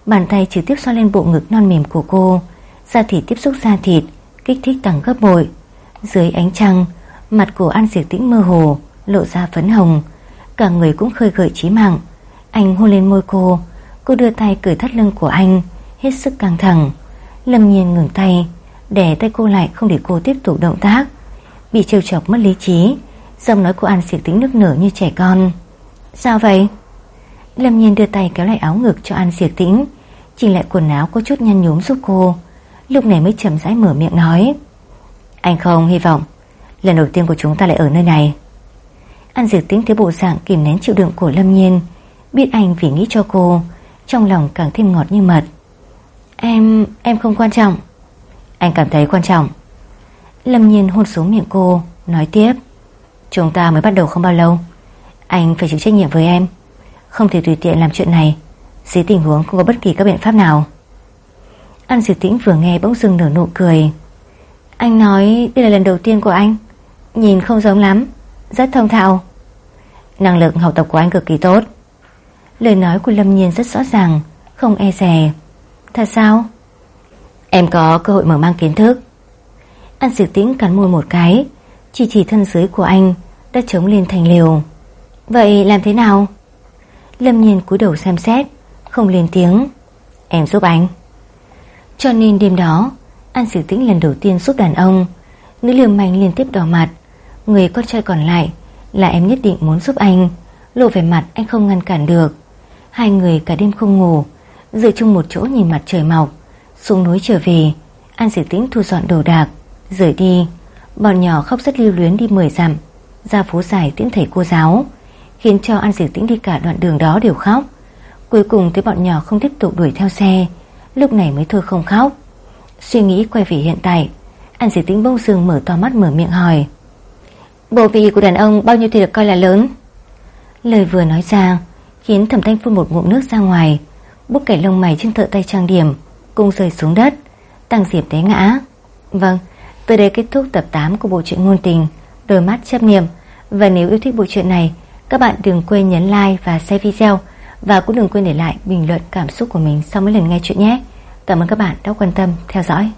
Bàn tay trực tiếp xoa lên bộ ngực non mềm của cô, Da thịt tiếp xúc da thịt, Kích thích tăng gấp bội. Dưới ánh trăng, Mặt của An Diệp Tĩnh mơ hồ, Lộ ra phấn hồng, Cả người cũng khơi gợi trí mạng. Anh hôn lên môi cô Cô đưa tay cởi thắt lưng của anh, Hết sức căng thẳng. Lâm nhiên ngừng tay, để tay cô lại không để cô tiếp tục động tác. Bị trêu chọc mất lý trí, Giọng nói của An Diệp Tĩnh nức nở như trẻ con. Sao vậy? Lâm nhiên đưa tay kéo lại áo ngực cho An Diệp Tĩnh, Chỉnh lại quần áo có chút nhăn nhúm giúp cô. Lúc này mới chậm rãi mở miệng nói. Anh không hy vọng, Lần đầu tiên của chúng ta lại ở nơi này. An Diệp Tĩnh thấy bộ dạng kìm nén chịu đựng của Lâm Nhiên, Biết anh vì nghĩ cho cô, Trong lòng càng thêm ngọt như mật. Em, em không quan trọng. Anh cảm thấy quan trọng. Lâm Nhiên hôn xuống miệng cô Nói tiếp. Chúng ta mới bắt đầu không bao lâu. Anh phải chịu trách nhiệm với em. Không thể tùy tiện làm chuyện này. Dưới tình huống không có bất kỳ các biện pháp nào. An Diệp Tĩnh vừa nghe bỗng dưng nở nụ cười. Anh nói đây là lần đầu tiên của anh. Nhìn không giống lắm. Rất thông thạo. Năng lực học tập của anh cực kỳ tốt. Lời nói của Lâm Nhiên rất rõ ràng Không e rè. Thật sao? Em có cơ hội mở mang kiến thức. An Diệp Tĩnh cắn môi một cái. Chỉ chỉ thân dưới của anh Đã trống lên thành liều Vậy làm thế nào? Lâm Nhiên cúi đầu xem xét, Không lên tiếng. Em giúp anh. Cho nên đêm đó, An Sử Tĩnh lần đầu tiên giúp đàn ông. Nữ liều mạnh liên tiếp đỏ mặt. Người con trai còn lại Là em nhất định muốn giúp anh. Lộ vẻ mặt anh không ngăn cản được. Hai người cả đêm không ngủ Dựa chung một chỗ nhìn mặt trời mọc, Xuống núi trở về, An Sử Tĩnh thu dọn đồ đạc, Rời đi. Bọn nhỏ khóc rất lưu luyến đi 10 dặm, Ra phố dài tiễn thầy cô giáo, Khiến cho An Sử Tĩnh đi cả đoạn đường đó đều khóc. Cuối cùng thấy bọn nhỏ không tiếp tục đuổi theo xe, Lúc này mới thôi không khóc. Suy nghĩ quay về hiện tại, An dì tĩnh bông dưng mở to mắt mở miệng hỏi, Bộ vị của đàn ông bao nhiêu thì được coi là lớn? Lời vừa nói ra, Khiến thẩm thanh phun một ngụm nước ra ngoài Bút kẻ lông mày trên thợ tay trang điểm Cung rơi xuống đất Tăng diệp té ngã Vâng, từ đây kết thúc tập 8 của bộ truyện ngôn tình Đôi mắt chấp niệm Và nếu yêu thích bộ truyện này Các bạn đừng quên nhấn like và share video và cũng đừng quên để lại bình luận cảm xúc của mình sau mỗi lần nghe chuyện nhé. Cảm ơn các bạn đã quan tâm theo dõi.